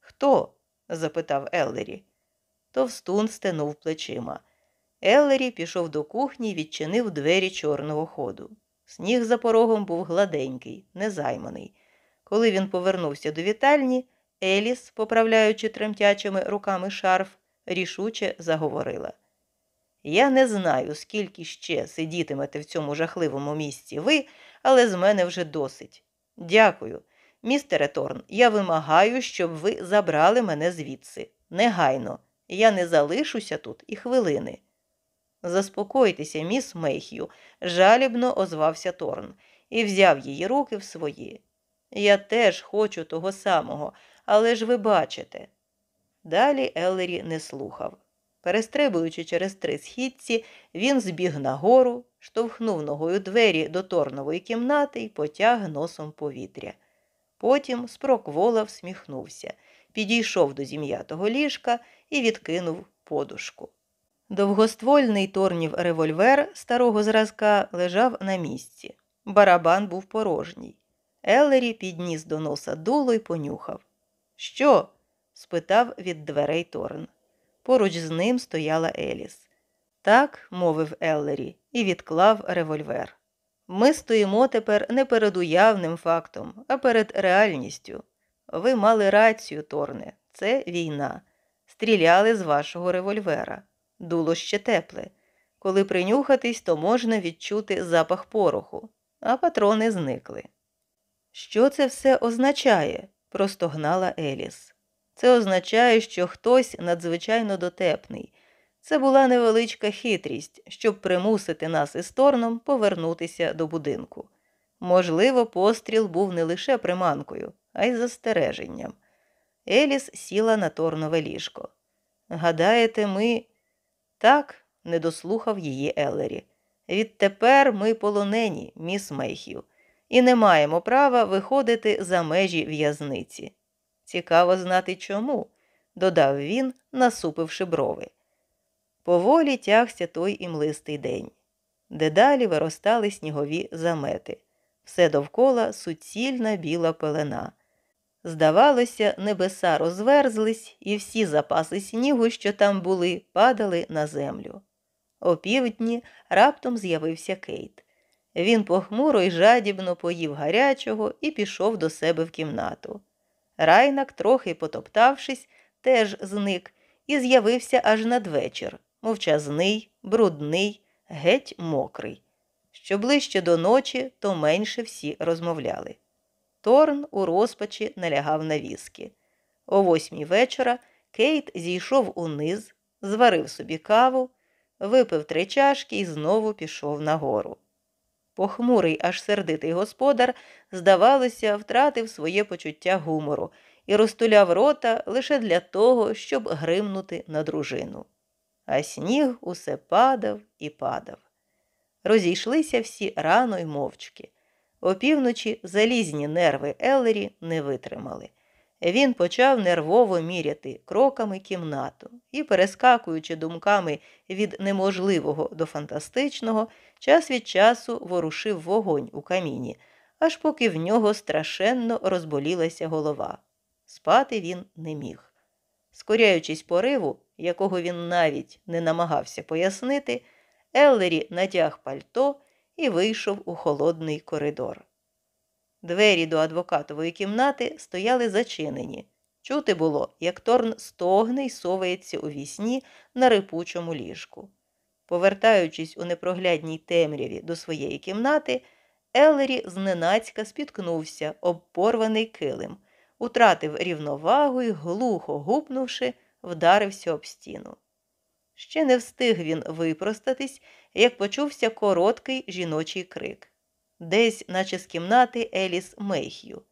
Хто? запитав Еллері. Товстун стенув плечима. Еллері пішов до кухні і відчинив двері чорного ходу. Сніг за порогом був гладенький, незайманий. Коли він повернувся до вітальні, Еліс, поправляючи тремтячими руками шарф, рішуче заговорила. Я не знаю, скільки ще сидітимете в цьому жахливому місці ви, але з мене вже досить. Дякую. Містере Торн, я вимагаю, щоб ви забрали мене звідси. Негайно. Я не залишуся тут і хвилини. Заспокойтеся, міс Мейх'ю, жалібно озвався Торн і взяв її руки в свої. Я теж хочу того самого, але ж ви бачите. Далі Еллері не слухав. Перестрибуючи через три східці, він збіг нагору, штовхнув ногою двері до торнової кімнати і потяг носом повітря. Потім спроквола всміхнувся, підійшов до зім'ятого ліжка і відкинув подушку. Довгоствольний Торнів револьвер старого зразка лежав на місці. Барабан був порожній. Еллері підніс до носа дуло й понюхав. Що? спитав від дверей Торн. Поруч з ним стояла Еліс. Так, мовив Еллері, і відклав револьвер. Ми стоїмо тепер не перед уявним фактом, а перед реальністю. Ви мали рацію, Торне, це війна. Стріляли з вашого револьвера. Дуло ще тепле. Коли принюхатись, то можна відчути запах пороху, а патрони зникли. Що це все означає? простогнала Еліс. Це означає, що хтось надзвичайно дотепний. Це була невеличка хитрість, щоб примусити нас із Торном повернутися до будинку. Можливо, постріл був не лише приманкою, а й застереженням. Еліс сіла на торнове ліжко. Гадаєте, ми. Так, не дослухав її Еллері. Відтепер ми полонені, міс Мейхів, і не маємо права виходити за межі в'язниці. Цікаво знати чому, додав він, насупивши брови. Поволі тягся той імлистий день. Дедалі виростали снігові замети. Все довкола суцільна біла пелена. Здавалося, небеса розверзлись, і всі запаси снігу, що там були, падали на землю. О півдні раптом з'явився Кейт. Він похмуро й жадібно поїв гарячого і пішов до себе в кімнату. Райнак, трохи потоптавшись, теж зник і з'явився аж надвечір, мовчазний, брудний, геть мокрий. Що ближче до ночі, то менше всі розмовляли. Торн у розпачі налягав на віскі. О восьмій вечора Кейт зійшов униз, зварив собі каву, випив три чашки і знову пішов нагору. Похмурий, аж сердитий господар, здавалося, втратив своє почуття гумору і розтуляв рота лише для того, щоб гримнути на дружину. А сніг усе падав і падав. Розійшлися всі рано й мовчки. Опівночі залізні нерви Еллері не витримали. Він почав нервово міряти кроками кімнату і, перескакуючи думками від неможливого до фантастичного, час від часу ворушив вогонь у каміні, аж поки в нього страшенно розболілася голова. Спати він не міг. Скоряючись пориву, якого він навіть не намагався пояснити, Еллері натяг пальто і вийшов у холодний коридор. Двері до адвокатової кімнати стояли зачинені. Чути було, як Торн стогне й совається у вісні на рипучому ліжку. Повертаючись у непроглядній темряві до своєї кімнати, Еллері зненацька спіткнувся об порваний килим, утратив рівновагу і, глухо гупнувши, вдарився об стіну. Ще не встиг він випростатись, як почувся короткий жіночий крик. Десь, наче з кімнати Еліс Мейх'ю.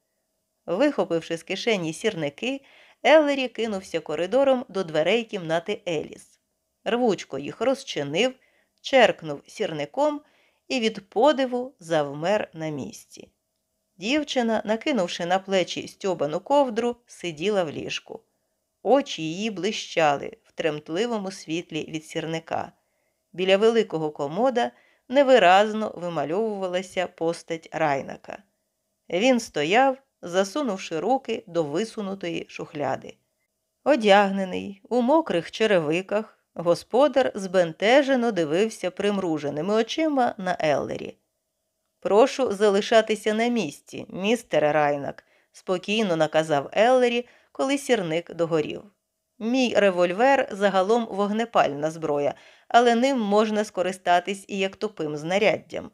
Вихопивши з кишені сірники, Еллері кинувся коридором до дверей кімнати Еліс. Рвучко їх розчинив, черкнув сірником і від подиву завмер на місці. Дівчина, накинувши на плечі стьобану ковдру, сиділа в ліжку. Очі її блищали тремтливому світлі від сірника. Біля великого комода невиразно вимальовувалася постать райнака. Він стояв, засунувши руки до висунутої шухляди. Одягнений, у мокрих черевиках, господар збентежено дивився примруженими очима на Еллері. Прошу залишатися на місці, містер Райнак, спокійно наказав Еллері, коли сірник догорів. Мій револьвер загалом вогнепальна зброя, але ним можна скористатись і як тупим знаряддям.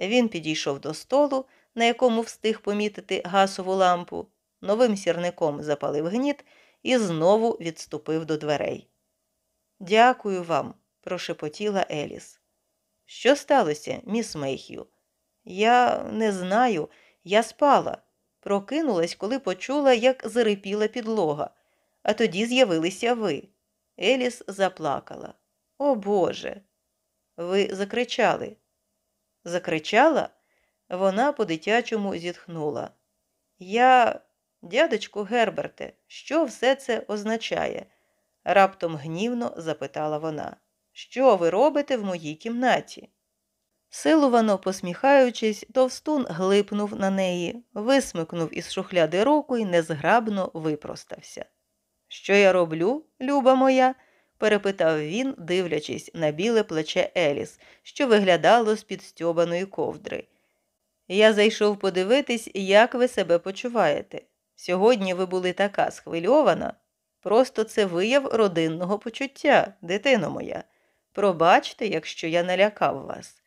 Він підійшов до столу, на якому встиг помітити гасову лампу, новим сірником запалив гніт і знову відступив до дверей. Дякую вам, прошепотіла Еліс. Що сталося, міс Мейх'ю? Я не знаю, я спала. Прокинулась, коли почула, як зарипіла підлога, а тоді з'явилися ви. Еліс заплакала. О Боже. Ви закричали. Закричала? Вона по-дитячому зітхнула. Я, дядечку Герберте, що все це означає? раптом гнівно запитала вона. Що ви робите в моїй кімнаті? Силувано посміхаючись, товстун глипнув на неї, висмикнув із шухляди руку і незграбно випростався. Що я роблю, люба моя? перепитав він, дивлячись на біле плече Еліс, що виглядало з під стьобаної ковдри. Я зайшов подивитись, як ви себе почуваєте. Сьогодні ви були така схвильована. Просто це вияв родинного почуття, дитино моя. Пробачте, якщо я налякав вас.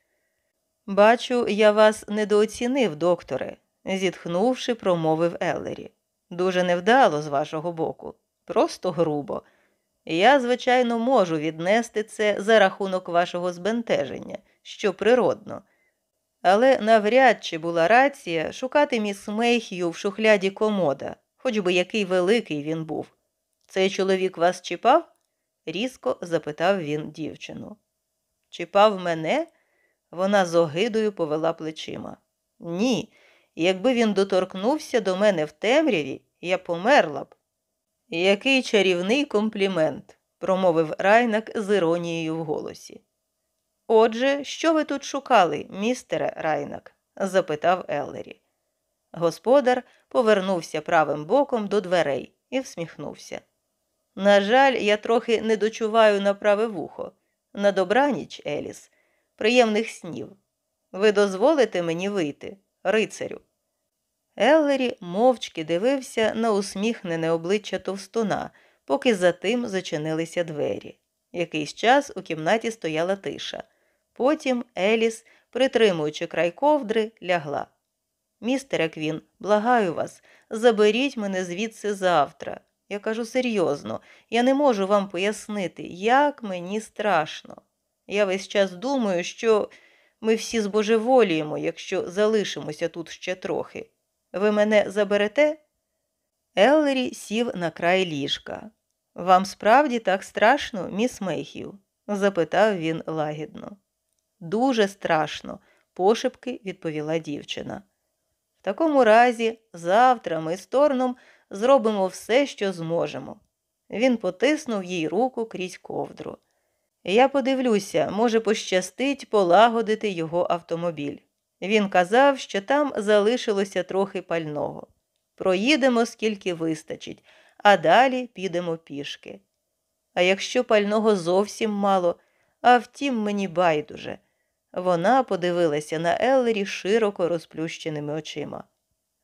Бачу, я вас недооцінив, докторе, зітхнувши, промовив Еллері. Дуже невдало з вашого боку, просто грубо. Я, звичайно, можу віднести це за рахунок вашого збентеження, що природно. Але навряд чи була рація шукати міс Мейхію в шухляді комода, хоч би який великий він був. Цей чоловік вас чіпав? різко запитав він дівчину. Чіпав мене? Вона з огидою повела плечима. Ні, якби він доторкнувся до мене в темряві, я померла б. Який чарівний комплімент, промовив райнак з іронією в голосі. Отже, що ви тут шукали, містере райнак? запитав Еллері. Господар повернувся правим боком до дверей і всміхнувся. На жаль, я трохи не дочуваю на праве вухо. На добраніч, Еліс, приємних снів. Ви дозволите мені вийти, рицарю. Еллері мовчки дивився на усміхнене обличчя товстуна, поки за тим зачинилися двері. Якийсь час у кімнаті стояла тиша. Потім Еліс, притримуючи край ковдри, лягла. Містере Квін, благаю вас, заберіть мене звідси завтра. Я кажу серйозно, я не можу вам пояснити, як мені страшно. Я весь час думаю, що ми всі збожеволіємо, якщо залишимося тут ще трохи. Ви мене заберете? Еллері сів на край ліжка. Вам справді так страшно, міс Мейхів? запитав він лагідно. Дуже страшно, пошепки відповіла дівчина. В такому разі, завтра ми з Торном зробимо все, що зможемо. Він потиснув їй руку крізь ковдру. Я подивлюся, може, пощастить полагодити його автомобіль. Він казав, що там залишилося трохи пального. Проїдемо, скільки вистачить, а далі підемо пішки. А якщо пального зовсім мало, а втім, мені байдуже. Вона подивилася на Еллері широко розплющеними очима.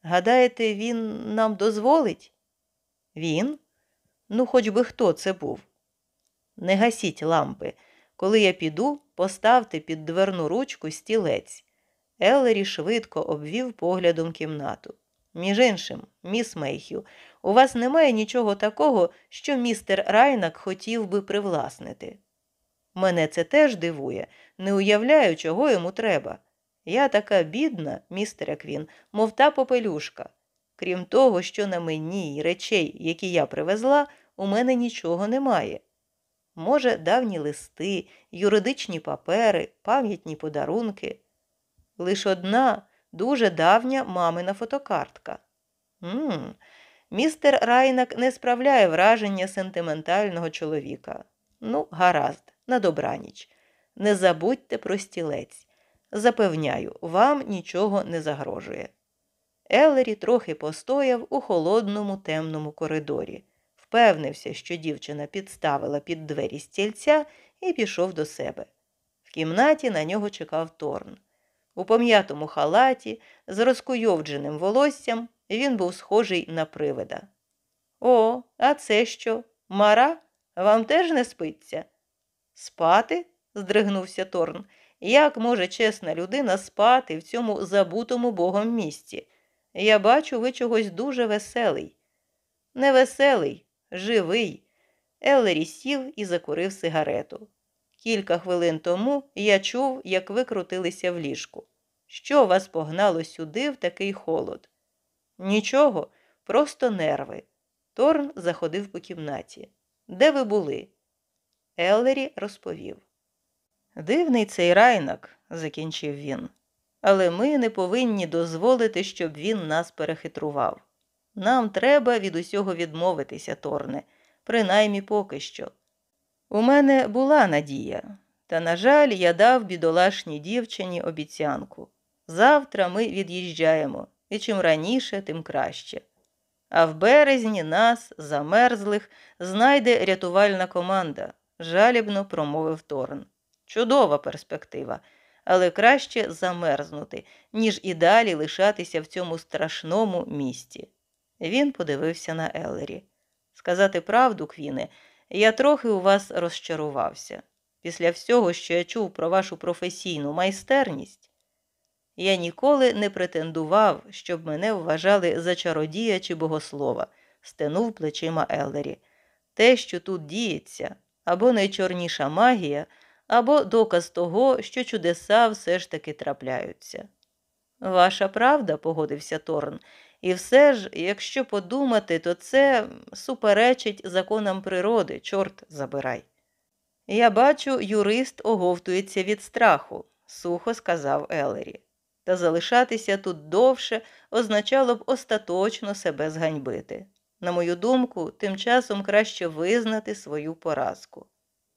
Гадаєте, він нам дозволить? Він? Ну, хоч би хто це був. Не гасіть лампи. Коли я піду, поставте під дверну ручку стілець. Еллері швидко обвів поглядом кімнату. Між іншим, міс Мейхю, у вас немає нічого такого, що містер Райнак хотів би привласнити. Мене це теж дивує, не уявляю, чого йому треба. Я така бідна, містере Квін, мов та попелюшка. Крім того, що на мені й речей, які я привезла, у мене нічого немає. Може, давні листи, юридичні папери, пам'ятні подарунки. Лише одна дуже давня мамина фотокартка. Ммм, містер Райнак не справляє враження сентиментального чоловіка. Ну, гаразд, на добраніч. Не забудьте про стілець. Запевняю, вам нічого не загрожує. Елері трохи постояв у холодному темному коридорі, впевнився, що дівчина підставила під двері стільця і пішов до себе. В кімнаті на нього чекав Торн. У пом'ятому халаті, з розкуйовдженим волоссям, він був схожий на привида. О, а це що? Мара? Вам теж не спиться? Спати? здригнувся Торн. Як може чесна людина спати в цьому забутому богом місці? Я бачу, ви чогось дуже веселий. Невеселий, живий. Еллері сів і закурив сигарету. Кілька хвилин тому я чув, як ви крутилися в ліжку. Що вас погнало сюди в такий холод? Нічого, просто нерви. Торн заходив по кімнаті. Де ви були? Еллері розповів. Дивний цей райнак, закінчив він, але ми не повинні дозволити, щоб він нас перехитрував. Нам треба від усього відмовитися, Торне, принаймні поки що. У мене була надія, та, на жаль, я дав бідолашній дівчині обіцянку. Завтра ми від'їжджаємо, і чим раніше, тим краще. А в березні нас, замерзлих, знайде рятувальна команда, жалібно промовив Торн. Чудова перспектива, але краще замерзнути, ніж і далі лишатися в цьому страшному місті. Він подивився на Еллері. Сказати правду, Квіне, я трохи у вас розчарувався. Після всього, що я чув про вашу професійну майстерність, я ніколи не претендував, щоб мене вважали за чародія чи богослова, стенув плечима Еллері. Те, що тут діється, або найчорніша магія, або доказ того, що чудеса все ж таки трапляються. Ваша правда, погодився Торн, і все ж, якщо подумати, то це суперечить законам природи, чорт забирай. Я бачу, юрист оговтується від страху, сухо сказав Елері. Та залишатися тут довше означало б остаточно себе зганьбити. На мою думку, тим часом краще визнати свою поразку.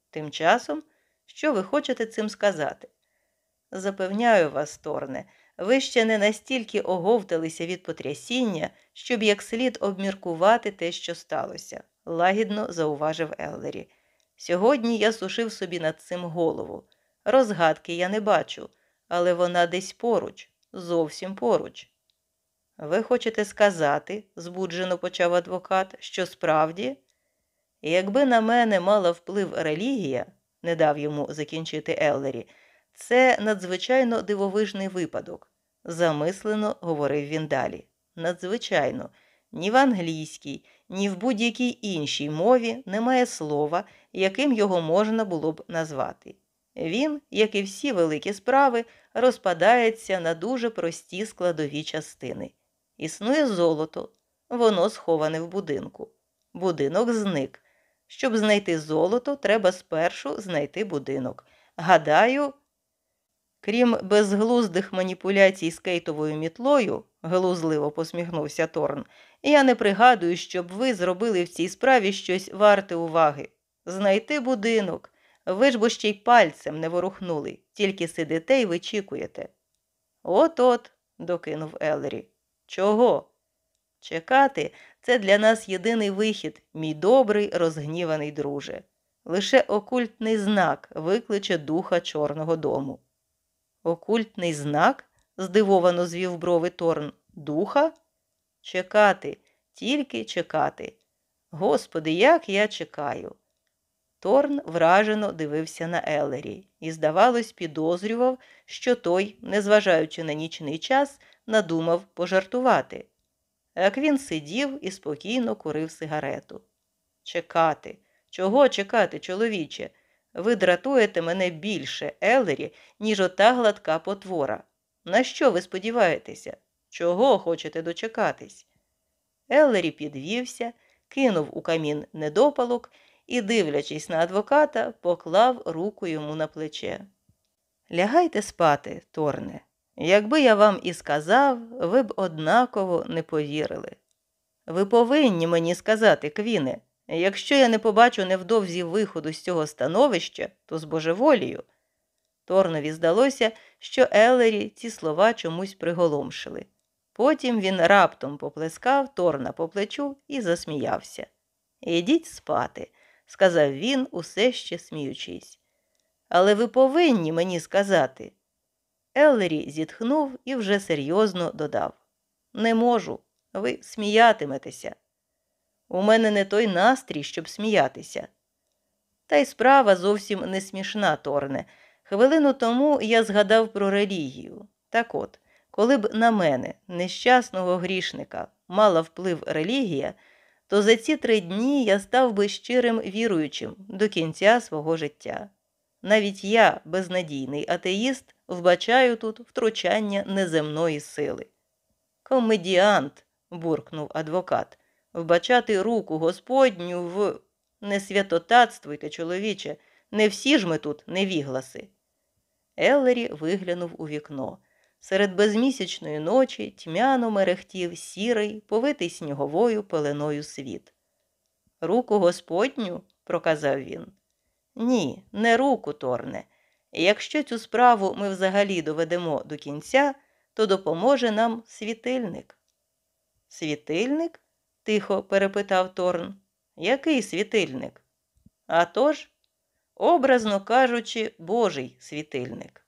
Тим часом, що ви хочете цим сказати? Запевняю вас, Торне, ви ще не настільки оговталися від потрясіння, щоб як слід обміркувати те, що сталося, лагідно зауважив Еллері. Сьогодні я сушив собі над цим голову. Розгадки я не бачу, але вона десь поруч, зовсім поруч. Ви хочете сказати, збуджено почав адвокат, що справді, якби на мене мала вплив релігія, не дав йому закінчити Еллері, це надзвичайно дивовижний випадок, замислено говорив він далі. Надзвичайно, ні в англійській, ні в будь-якій іншій мові немає слова, яким його можна було б назвати. Він, як і всі великі справи, розпадається на дуже прості складові частини. Існує золото, воно сховане в будинку. Будинок зник. Щоб знайти золото, треба спершу знайти будинок. Гадаю, крім безглуздих маніпуляцій з кейтовою мітлою, глузливо посміхнувся Торн, я не пригадую, щоб ви зробили в цій справі щось варте уваги. Знайти будинок. Ви ж бо ще й пальцем не ворухнули, тільки сидите і вичікуєте. От от, докинув Елері. Чого? Чекати це для нас єдиний вихід, мій добрий, розгніваний друже. Лише окультний знак викличе духа Чорного дому. Окультний знак? здивовано звів брови Торн. Духа? Чекати, тільки чекати. Господи, як я чекаю. Торн вражено дивився на Елері і, здавалось, підозрював, що той, незважаючи на нічний час, надумав пожартувати. Як він сидів і спокійно курив сигарету. Чекати. Чого чекати, чоловіче? Ви дратуєте мене більше, Елері, ніж ота гладка потвора. На що ви сподіваєтеся? Чого хочете дочекатись? Елері підвівся, кинув у камін недопалок і, дивлячись на адвоката, поклав руку йому на плече. Лягайте спати, Торне. Якби я вам і сказав, ви б однаково не повірили. Ви повинні мені сказати, Квіне, якщо я не побачу невдовзі виходу з цього становища, то з божеволію. Торнові здалося, що Елері ці слова чомусь приголомшили. Потім він раптом поплескав Торна по плечу і засміявся. Ідіть спати, сказав він, усе ще сміючись. Але ви повинні мені сказати. Еллері зітхнув і вже серйозно додав Не можу, ви сміятиметеся. У мене не той настрій, щоб сміятися. Та й справа зовсім не смішна, Торне. Хвилину тому я згадав про релігію. Так от, коли б на мене, нещасного грішника, мала вплив релігія, то за ці три дні я став би щирим віруючим до кінця свого життя. Навіть я, безнадійний атеїст, вбачаю тут втручання неземної сили. Комедіант, буркнув адвокат, вбачати руку Господню в. Не святотатствуйте, чоловіче, не всі ж ми тут невігласи. Еллері виглянув у вікно. Серед безмісячної ночі тьмяно мерехтів сірий, повитий сніговою пеленою світ. Руку Господню, проказав він. Ні, не руку, Торне. Якщо цю справу ми взагалі доведемо до кінця, то допоможе нам світильник. Світильник? тихо перепитав Торн. Який світильник? А тож, образно кажучи, Божий світильник.